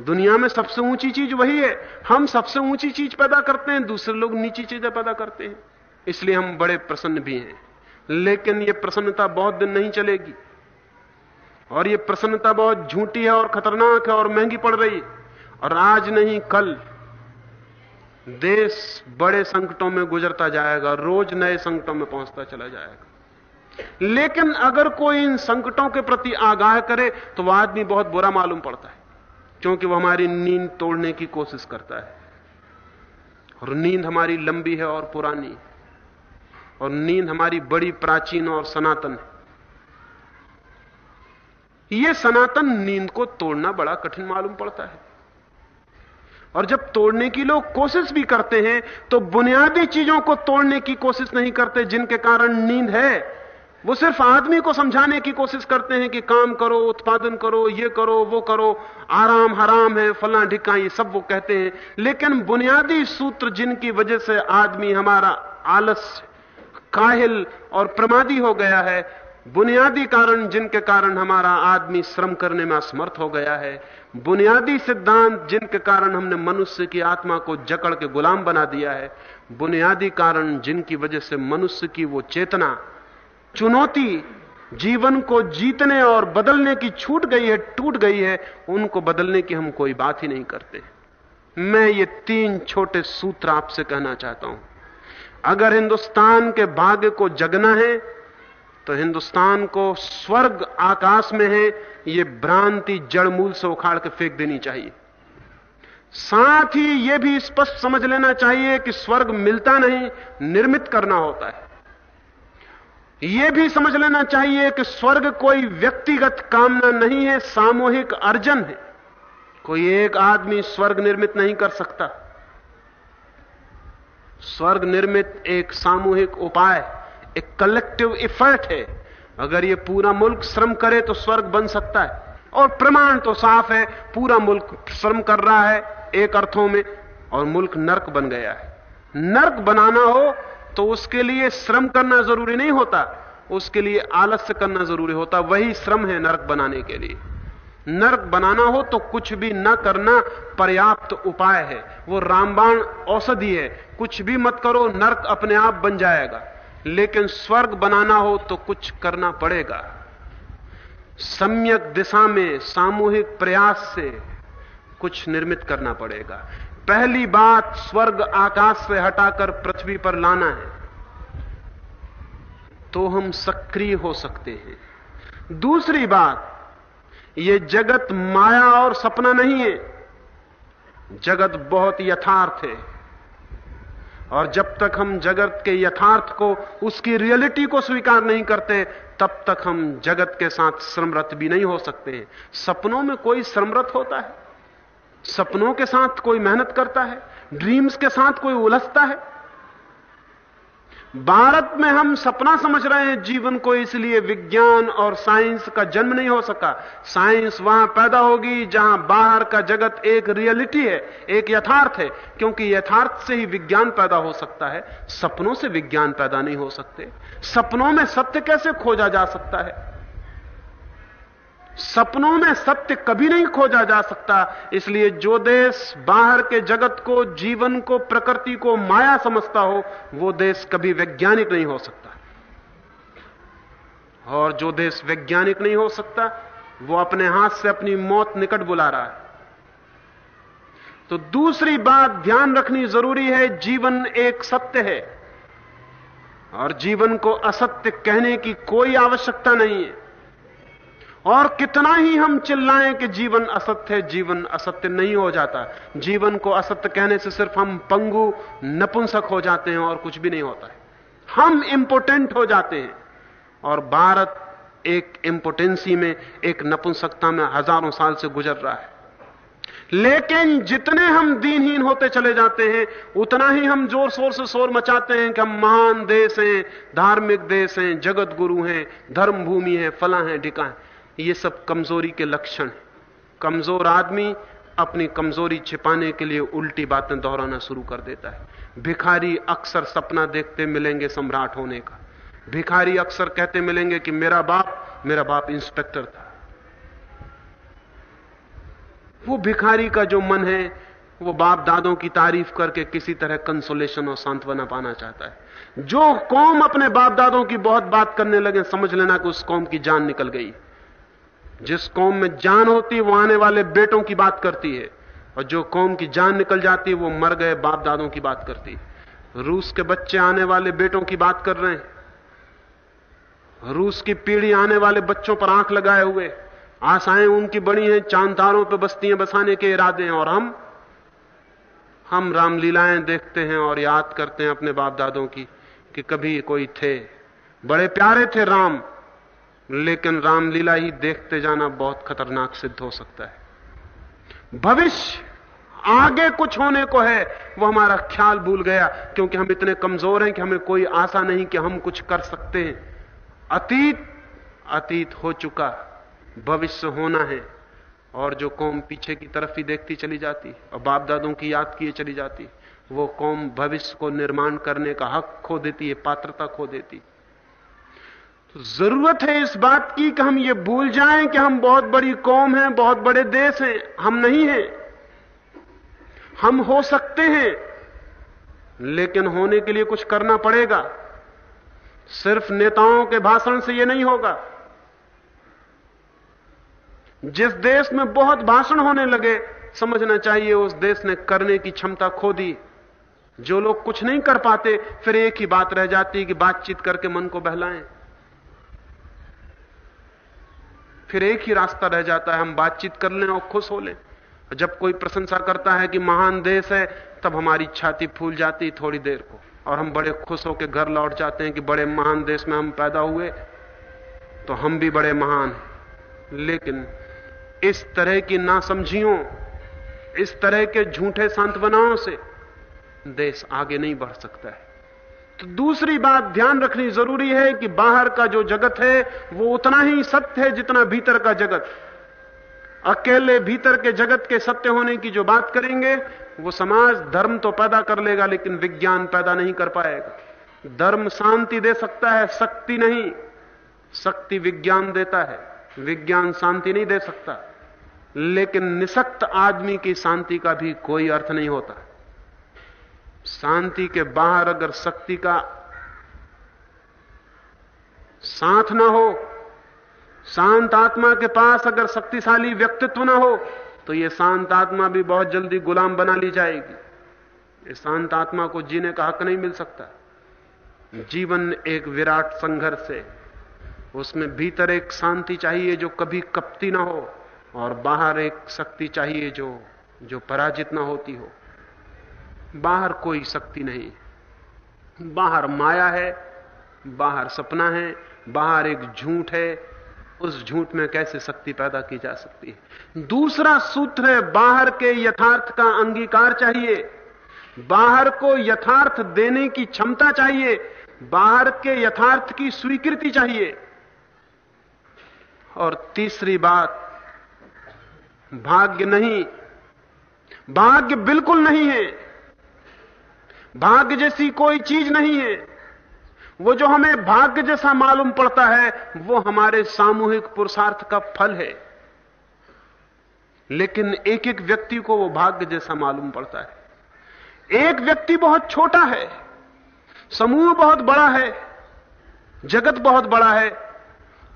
दुनिया में सबसे ऊँची चीज़ वही है। हम सबसे ऊँची चीज़ पैदा करते हैं, दूसरे लोग नीची चीज़ें पैदा करते हैं। इसलिए हम बड़े प्रसन्न भी हैं। लेकिन यह प्रसन्नता बहुत दिन नहीं चलेगी। और यह प्रसन्नता बहुत झूठी है और खतरनाक है और महँगी पड़ रही और आज नहीं, कल देश बड़े संकटों में गुजरता जाएगा, रोज नए संकटों में पहुँचता चला जाएगा। लेकिन अगर कोई इन संकटों के प्रति आगाह करे तो वह आदमी बहुत बुरा मालूम पड़ता है, क्योंकि वह हमारी नींद तोड़ने की कोशिश करता है। और नींद हमारी लंबी है और पुरानी और नींद हमारी बड़ी प्राचीन और सनातन है। यह सनातन नींद को तोड़ना बड़ा कठिन मालूम पड़ता है। और जब तोड़ने की लोग कोशिश भी करते हैं तो बुनियादी चीज़ों को तोड़ने की कोशिश नहीं करते, जिनके कारण नींद है। वो सिर्फ़ आदमी को समझाने की कोशिश करते हैं कि काम करो, उत्पादन करो, ये करो, वो करो, आराम हराम है, फला ढिका ये सब वो कहते हैं। लेकिन बुनियादी सूत्र जिनकी वजह से आदमी हमारा आलस, काहिल और प्रमादी हो गया है, बुनियादी कारण जिनके कारण हमारा आदमी श्रम करने में असमर्थ हो गया है, बुनियादी सिद्धांत जिनके कारण हमने मनुष्य की आत्मा को जकड़ के गुलाम बना दिया है, बुनियादी कारण जिनकी वजह से मनुष्य की वो चेतना चुनौती जीवन को जीतने और बदलने की छूट गई है, टूट गई है, उनको बदलने की हम कोई बात ही नहीं करते। मैं ये तीन छोटे सूत्र आपसे कहना चाहता हूँ। अगर हिंदुस्तान के भाग्य को जगना है तो हिंदुस्तान को स्वर्ग आकाश में है, ये भ्रांति जड़मूल से उखाड़ के फेंक देनी चाहिए। साथ ही यह भी स्पष्ट समझ लेना चाहिए कि स्वर्ग मिलता नहीं, निर्मित करना होता है। यह भी समझ लेना चाहिए कि स्वर्ग कोई व्यक्तिगत कामना नहीं है, सामूहिक अर्जन है। कोई एक आदमी स्वर्ग निर्मित नहीं कर सकता। स्वर्ग निर्मित एक सामूहिक उपाय, एक कलेक्टिव इफर्ट है। अगर ये पूरा मुल्क श्रम करे तो स्वर्ग बन सकता है। और प्रमाण तो साफ़ है, पूरा मुल्क श्रम कर रहा है एक अर्थों में, और मुल्क नर्क बन गया है। नर्क बनाना हो तो उसके लिए श्रम करना ज़रूरी नहीं होता, उसके लिए आलस्य करना ज़रूरी होता, वही श्रम है नर्क बनाने के लिए। नर्क बनाना हो तो कुछ भी न करना पर्याप्त उपाय है। वो रामबाण औषधि है, कुछ भी मत करो, नर्क अपने आप बन जाएगा। लेकिन स्वर्ग बनाना हो तो कुछ करना पड़ेगा। सम्यक दिशा में, सामूहिक प्रयास से कुछ निर्मित करना पड़ेगा। पहली बात स्वर्ग आकाश से हटाकर पृथ्वी पर लाना है। तो हम सक्रिय हो सकते हैं। दूसरी बात यह जगत माया और सपना नहीं है। जगत बहुत यथार्थ है। और जब तक हम जगत के यथार्थ को, उसकी रियलिटी को स्वीकार नहीं करते, तब तक हम जगत के साथ श्रमरत भी नहीं हो सकते हैं। सपनों में कोई श्रमरत होता है? सपनों के साथ कोई मेहनत करता है ड्रीम्स के साथ कोई उलझता है। भारत में हम सपना समझ रहे हैं, जीवन को इसलिए विज्ञान और साइंस का जन्म नहीं हो सका। साइंस वहाँ पैदा होगी जहाँ बाहर का जगत एक रियलिटी है, एक यथार्थ है, क्योंकि यथार्थ से ही विज्ञान पैदा हो सकता है, सपनों से विज्ञान पैदा नहीं हो सकते। सपनों में सत्य कैसे खोजा जा सकता है? सपनों में सत्य कभी नहीं खोजा जा सकता। इसलिए जो देश बाहर के जगत को, जीवन को, प्रकृति को माया समझता हो, वो देश कभी वैज्ञानिक नहीं हो सकता। और जो देश वैज्ञानिक नहीं हो सकता, वो अपने हाथ से अपनी मौत निकट बुला रहा है। तो दूसरी बात ध्यान रखनी ज़रूरी है, जीवन एक सत्य है। और जीवन को असत्य कहने की कोई आवश्यकता नहीं है। और कितना ही हम चिल्लाएँ कि जीवन असत्य है, जीवन असत्य नहीं हो जाता। जीवन को असत्य कहने से सिर्फ़ हम पंगु, नपुंसक हो जाते हैं और कुछ भी नहीं होता है। हम इंपोर्टेंट हो जाते हैं। और भारत एक इंपोर्टेंसी में, एक नपुंसकता में हज़ारों साल से गुजर रहा है। लेकिन जितने हम दीनहीन होते चले जाते हैं, उतना ही हम ज़ोर शोर से शोर मचाते हैं कि हम महान देश हैं, धार्मिक देश हैं, जगत गुरु हैं धर्म भूमि है, फला है, ढिका है। ये सब कमज़ोरी के लक्षण है। कमज़ोर आदमी अपनी कमज़ोरी छिपाने के लिए उल्टी बातें दोहराना शुरू कर देता है। भिखारी अक्सर सपना देखते मिलेंगे सम्राट होने का। भिखारी अक्सर कहते मिलेंगे कि मेरा बाप मेरा बाप इंस्पेक्टर था। वो भिखारी का जो मन है, वो बाप दादों की तारीफ़ करके किसी तरह कंसोलेशन और सांत्वना पाना चाहता है। जो कौम अपने बाप दादों की बहुत बात करने लगे, समझ लेना कि उस कौम की जान निकल गई। जिस कौम में जान होती वो आने वाले बेटों की बात करती है। और जो कौम की जान निकल जाती है, वो मर गए बाप दादों की बात करती है। रूस के बच्चे आने वाले बेटों की बात कर रहे हैं। रूस की पीढ़ी आने वाले बच्चों पर आँख लगाए हुए। आशाएँ उनकी बड़ी हैं, चाँद तारों पर बस्तियाँ बसाने के इरादे हैं। और हम हम रामलीलाएँ देखते हैं और याद करते हैं अपने बाप दादों की कि कभी कोई थे। बड़े प्यारे थे राम। लेकिन रामलीला ही देखते जाना बहुत खतरनाक सिद्ध हो सकता है। भविष्य आगे कुछ होने को है, वो हमारा ख्याल भूल गया, क्योंकि हम इतने कमज़ोर हैं कि हमें कोई आशा नहीं कि हम कुछ कर सकते हैं। अतीत अतीत हो चुका, भविष्य होना है, और जो कौम पीछे की तरफ़ ही देखती चली जाती, और बाप दादों की याद किए चली जाती, वो कौम भविष्य को निर्माण करने का हक खो देती है पात्रता खो देती। है ज़रूरत है इस बात की कि हम ये भूल जाएँ कि हम बहुत बड़ी कौम हैं, बहुत बड़े देश हैं। हम नहीं हैं। हम हो सकते हैं, लेकिन होने के लिए कुछ करना पड़ेगा। सिर्फ़ नेताओं के भाषण से यह नहीं होगा। जिस देश में बहुत भाषण होने लगे, समझना चाहिए उस देश ने करने की क्षमता खो दी। जो लोग कुछ नहीं कर पाते, फिर एक ही बात रह जाती कि बातचीत करके मन को बहलाएँ। फिर एक ही रास्ता रह जाता है, हम बातचीत कर लें और खुश हो लें। जब कोई प्रशंसा करता है कि महान देश है, तब हमारी छाती फूल जाती थोड़ी देर को। और हम बड़े खुश होकर घर लौट जाते हैं कि बड़े महान देश में हम पैदा हुए तो हम भी बड़े महान लेकिन इस तरह की नासमझियों, इस तरह के झूठे सांत्वनाओं से देश आगे नहीं बढ़ सकता है। तो दूसरी बात ध्यान रखनी ज़रूरी है कि बाहर का जो जगत है, वो उतना ही सत्य है जितना भीतर का जगत। अकेले भीतर के जगत के सत्य होने की जो बात करेंगे, वो समाज धर्म तो पैदा कर लेगा, लेकिन विज्ञान पैदा नहीं कर पाएगा। धर्म शांति दे सकता है, शक्ति नहीं। शक्ति विज्ञान देता है। विज्ञान शांति नहीं दे सकता। लेकिन निशक्त आदमी की शांति का भी कोई अर्थ नहीं होता। शांति के बाहर अगर शक्ति का साथ ना हो, शांत आत्मा के पास अगर शक्तिशाली व्यक्तित्व ना हो तो यह शांत आत्मा भी बहुत जल्दी गुलाम बना ली जाएगी। इस शांत आत्मा को जीने का हक नहीं मिल सकता। जीवन एक विराट संघर्ष है। उसमें भीतर एक शांति चाहिए जो कभी कपती ना हो, और बाहर एक शक्ति चाहिए जो जो पराजित ना होती हो। बाहर कोई शक्ति नहीं। बाहर माया है, बाहर सपना है, बाहर एक झूठ है। उस झूठ में कैसे शक्ति पैदा की जा सकती है? दूसरा सूत्र है, बाहर के यथार्थ का अंगीकार चाहिए। बाहर को यथार्थ देने की क्षमता चाहिए। बाहर के यथार्थ की स्वीकृति चाहिए। और तीसरी बात, भाग्य नहीं। भाग्य बिल्कुल नहीं है। भाग्य जैसी कोई चीज़ नहीं है। वो जो हमें भाग्य जैसा मालूम पड़ता है, वो हमारे सामूहिक पुरुषार्थ का फल है। लेकिन एक एक व्यक्ति को वो भाग्य जैसा मालूम पड़ता है। एक व्यक्ति बहुत छोटा है, समूह बहुत बड़ा है, जगत बहुत बड़ा है,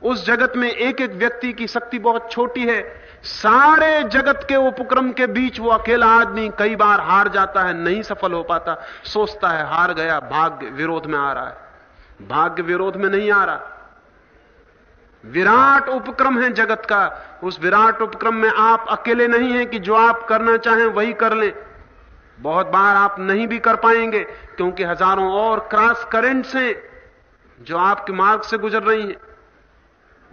उस जगत में एक एक व्यक्ति की शक्ति बहुत छोटी है सारे जगत के उपक्रम के बीच वो अकेला आदमी कई बार हार जाता है, नहीं सफल हो पाता, सोचता है, हार गया, भाग्य विरोध में आ रहा है। भाग्य विरोध में नहीं आ रहा। विराट उपक्रम है जगत का। उस विराट उपक्रम में आप अकेले नहीं हैं कि जो आप करना चाहें वही कर लें। बहुत बार आप नहीं भी कर पाएँगे, क्योंकि हज़ारों और क्रॉस करेंट्स हैं जो आपके मार्ग से गुजर रही हैं।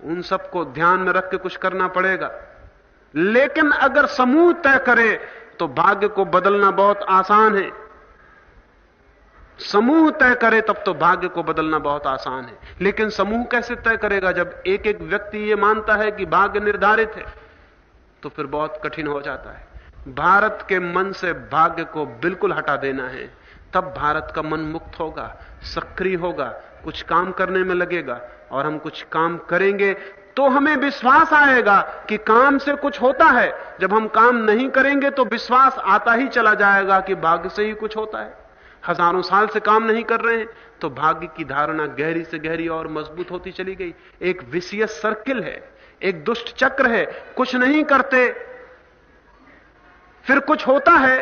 उन सबको ध्यान में रख के कुछ करना पड़ेगा। लेकिन अगर समूह तय करे तो भाग्य को बदलना बहुत आसान है। समूह तय करे, तब तो भाग्य को बदलना बहुत आसान है। लेकिन समूह कैसे तय करेगा? जब एक एक व्यक्ति यह मानता है कि भाग्य निर्धारित है तो फिर बहुत कठिन हो जाता है। भारत के मन से भाग्य को बिल्कुल हटा देना है। तब भारत का मन मुक्त होगा, सक्रिय होगा, कुछ काम करने में लगेगा, और हम कुछ काम करेंगे तो हमें विश्वास आएगा कि काम से कुछ होता है। जब हम काम नहीं करेंगे तो विश्वास आता ही चला जाएगा कि भाग्य से ही कुछ होता है। हज़ारों साल से काम नहीं कर रहे हैं तो भाग्य की धारणा गहरी से गहरी और मज़बूत होती चली गई। एक विशियस सर्किल है, एक दुष्ट चक्र है, कुछ नहीं करते, फिर कुछ होता है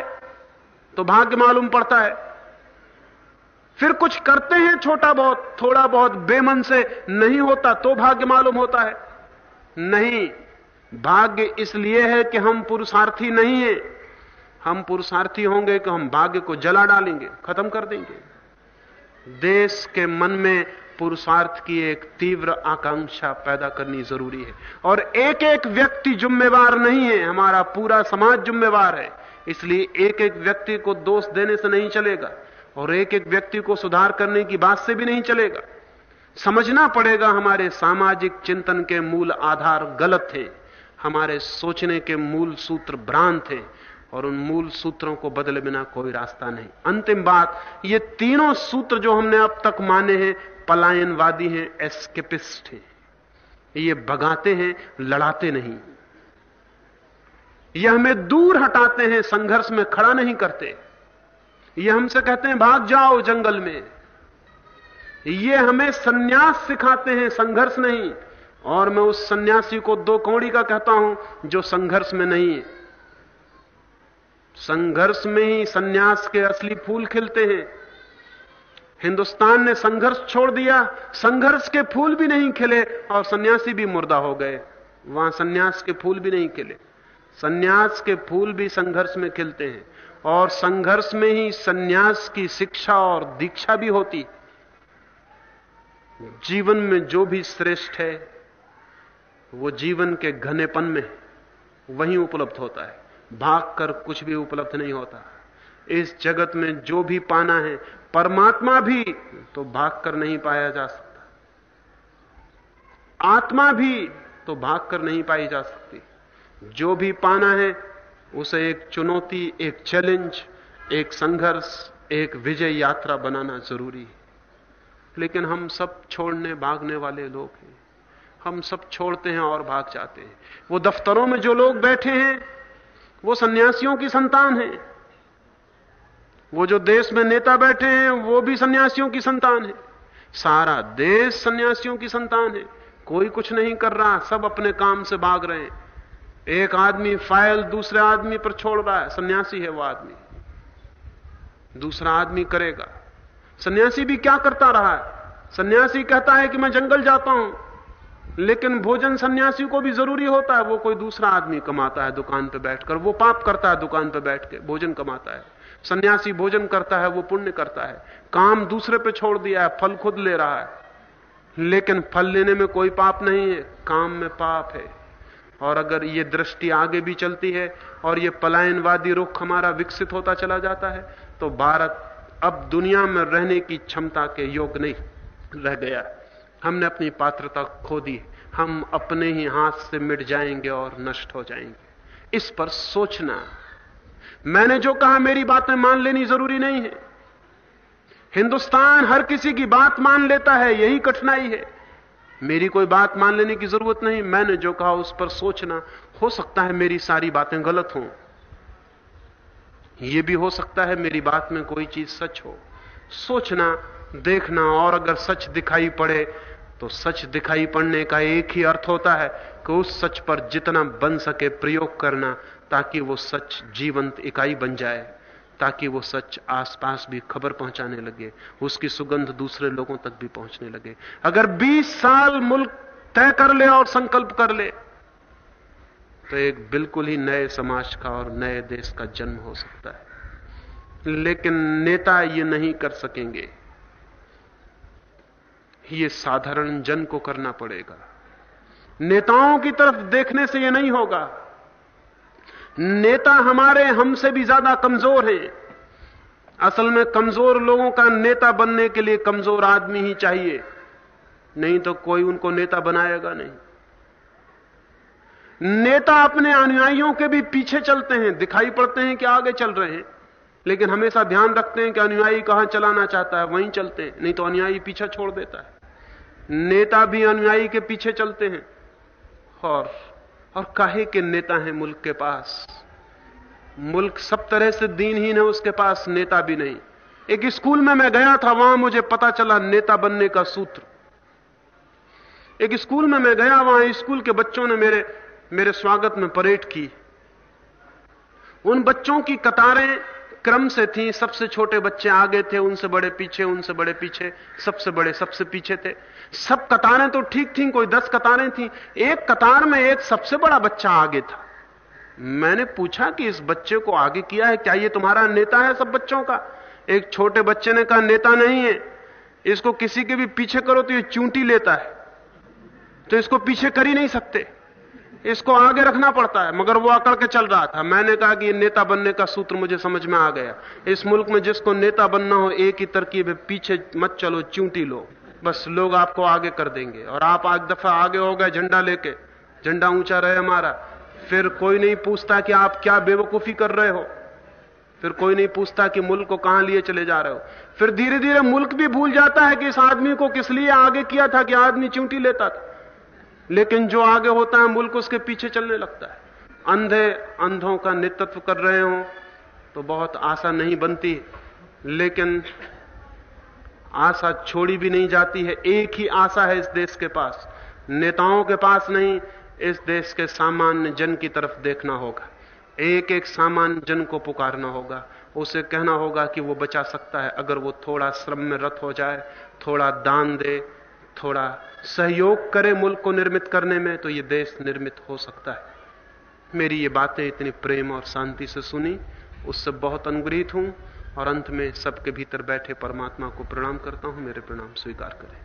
तो भाग्य मालूम पड़ता है। फिर कुछ करते हैं छोटा बहुत, थोड़ा बहुत बेमन से नहीं होता तो भाग्य मालूम होता है। नहीं। भाग्य इसलिए है कि हम पुरुषार्थी नहीं हैं। हम पुरुषार्थी होंगे कि हम भाग्य को जला डालेंगे, खत्म कर देंगे। देश के मन में पुरुषार्थ की एक तीव्र आकांक्षा पैदा करनी ज़रूरी है। और एक एक व्यक्ति जिम्मेवार नहीं है। हमारा पूरा समाज जिम्मेवार है। इसलिए एक एक व्यक्ति को दोष देने से नहीं चलेगा। और एक एक व्यक्ति को सुधार करने की बात से भी नहीं चलेगा। समझना पड़ेगा हमारे सामाजिक चिंतन के मूल आधार गलत थे, हमारे सोचने के मूल सूत्र भ्रांत थे, और उन मूल सूत्रों को बदले बिना कोई रास्ता नहीं। अंतिम बात, ये तीनों सूत्र जो हमने अब तक माने हैं, पलायनवादी हैं, एस्केपिस्ट हैं। ये भगाते हैं, लड़ाते नहीं। ये हमें दूर हटाते हैं, संघर्ष में खड़ा नहीं करते। ये हमसे कहते हैं, भाग जाओ जंगल में। ये हमें सन्यास सिखाते हैं, संघर्ष नहीं। और मैं उस सन्यासी को दो कौड़ी का कहता हूँ, जो संघर्ष में नहीं है। संघर्ष में ही सन्यास के असली फूल खिलते हैं। हिंदुस्तान ने संघर्ष छोड़ दिया, संघर्ष के फूल भी नहीं खिले, और सन्यासी भी मुर्दा हो गए। वहाँ सन्यास के फूल भी नहीं खिले। सन्यास के फूल भी संघर्ष में खिलते हैं। और संघर्ष में ही सन्यास की शिक्षा और दीक्षा भी होती। जीवन में जो भी श्रेष्ठ है, वो जीवन के घनेपन में वहीं उपलब्ध होता है। भाग कर कुछ भी उपलब्ध नहीं होता। इस जगत में जो भी पाना है, परमात्मा भी तो भाग कर नहीं पाया जा सकता। आत्मा भी तो भाग कर नहीं पाई जा सकती। जो भी पाना है, उसे एक चुनौती, एक चैलेंज एक संघर्ष, एक विजय यात्रा बनाना ज़रूरी है। लेकिन हम सब छोड़ने, भागने वाले लोग हैं। हम सब छोड़ते हैं और भाग जाते हैं। वो दफ्तरों में जो लोग बैठे हैं, वो सन्यासियों की संतान है। वो जो देश में नेता बैठे हैं, वो भी सन्यासियों की संतान है। सारा देश सन्यासियों की संतान है। कोई कुछ नहीं कर रहा, सब अपने काम से भाग रहे हैं। एक आदमी फ़ाइल दूसरे आदमी पर छोड़ रहा है, सन्यासी है वो आदमी। दूसरा आदमी करेगा। सन्यासी भी क्या करता रहा है? सन्यासी कहता है कि मैं जंगल जाता हूँ। लेकिन भोजन सन्यासी को भी ज़रूरी होता है। वो कोई दूसरा आदमी कमाता है दुकान पे बैठकर। वो पाप करता है दुकान पर बैठ के, भोजन कमाता है। सन्यासी भोजन करता है, वो पुण्य करता है। काम दूसरे पे छोड़ दिया है, फल खुद ले रहा है। लेकिन फल लेने में कोई पाप नहीं है, काम में पाप है। और अगर ये दृष्टि आगे भी चलती है और ये पलायनवादी रुख हमारा विकसित होता चला जाता है तो भारत अब दुनिया में रहने की क्षमता के योग नहीं रह गया। हमने अपनी पात्रता खो दी। हम अपने ही हाथ से मिट जाएँगे और नष्ट हो जाएँगे। इस पर सोचना। मैंने जो कहा, मेरी बातें मान लेनी ज़रूरी नहीं है। हिंदुस्तान हर किसी की बात मान लेता है, यही कठिनाई है। मेरी कोई बात मान लेने की ज़रूरत नहीं। मैंने जो कहा, उस पर सोचना। हो सकता है मेरी सारी बातें गलत हों। यह भी हो सकता है मेरी बात में कोई चीज़ सच हो। सोचना, देखना, और अगर सच दिखाई पड़े तो सच दिखाई पड़ने का एक ही अर्थ होता है कि उस सच पर जितना बन सके प्रयोग करना, ताकि वो सच जीवंत इकाई बन जाए, ताकि वो सच आसपास भी खबर पहुँचाने लगे, उसकी सुगंध दूसरे लोगों तक भी पहुँचने लगे। अगर 20 साल मुल्क तय कर ले और संकल्प कर ले तो एक बिल्कुल ही नए समाज का और नए देश का जन्म हो सकता है। लेकिन नेता ये नहीं कर सकेंगे। ये साधारण जन को करना पड़ेगा। नेताओं की तरफ़ देखने से यह नहीं होगा। नेता हमारे हमसे भी ज़्यादा कमज़ोर हैं। असल में कमज़ोर लोगों का नेता बनने के लिए कमज़ोर आदमी ही चाहिए। नहीं तो कोई उनको नेता बनाएगा नहीं। नेता अपने अनुयायियों के भी पीछे चलते हैं, दिखाई पड़ते हैं कि आगे चल रहे हैं। लेकिन हमेशा ध्यान रखते हैं कि अनुयायी कहाँ चलाना चाहता है, वहीं चलते हैं, नहीं तो अनुयायी पीछा छोड़ देता है। नेता भी अनुयायी के पीछे चलते हैं। और और काहे के नेता हैं मुल्क के पास? मुल्क सब तरह से दीनहीन है, उसके पास नेता भी नहीं। एक स्कूल में मैं गया था, वहाँ मुझे पता चला नेता बनने का सूत्र। एक स्कूल में मैं गया, वहाँ स्कूल के बच्चों ने मेरे मेरे स्वागत में परेड की। उन बच्चों की कतारें क्रम से थी, सबसे छोटे बच्चे आगे थे, उनसे बड़े पीछे, उनसे बड़े पीछे, सबसे बड़े, सबसे पीछे थे। सब कतारें तो ठीक थी, कोई दस कतारें थी, एक कतार में एक सबसे बड़ा बच्चा आगे था। मैंने पूछा कि इस बच्चे को आगे किया है, क्या ये तुम्हारा नेता है सब बच्चों का? एक छोटे बच्चे ने कहा, नेता नहीं है। इसको किसी के भी पीछे करो तो ये चूंटी लेता है। तो इसको पीछे कर ही नहीं सकते। इसको आगे रखना पड़ता है, मगर वो अकड़ के चल रहा था। मैंने कहा कि ये नेता बनने का सूत्र मुझे समझ में आ गया। इस मुल्क में जिसको नेता बनना हो, एक ही तरकीब है, पीछे मत चलो, चूंटी लो। बस लोग आपको आगे कर देंगे। और आप एक दफ़ा आगे हो गए झंडा लेके। झंडा ऊँचा रहे हमारा। फिर कोई नहीं पूछता कि आप क्या बेवकूफ़ी कर रहे हो। फिर कोई नहीं पूछता कि मुल्क को कहाँ लिए चले जा रहे हो। फिर धीरे धीरे मुल्क भी भूल जाता है कि इस आदमी को किस लिए आगे किया था कि आदमी चूंटी लेता था। लेकिन जो आगे होता है, मुल्क उसके पीछे चलने लगता है। अंधे अंधों का नेतृत्व कर रहे हो तो बहुत आशा नहीं बनती। लेकिन आशा छोड़ी भी नहीं जाती है। एक ही आशा है इस देश के पास। नेताओं के पास नहीं, इस देश के सामान्य जन की तरफ़ देखना होगा। एक एक सामान्य जन को पुकारना होगा। उसे कहना होगा कि वो बचा सकता है। अगर वो थोड़ा श्रम में रत हो जाए, थोड़ा दान दे, थोड़ा सहयोग करे मुल्क को निर्मित करने में तो ये देश निर्मित हो सकता है। मेरी ये बातें इतनी प्रेम और शांति से सुनी, उससे बहुत अनुग्रहित हूँ और अंत में सबके भीतर बैठे परमात्मा को प्रणाम करता हूँ। मेरे प्रणाम स्वीकार करें।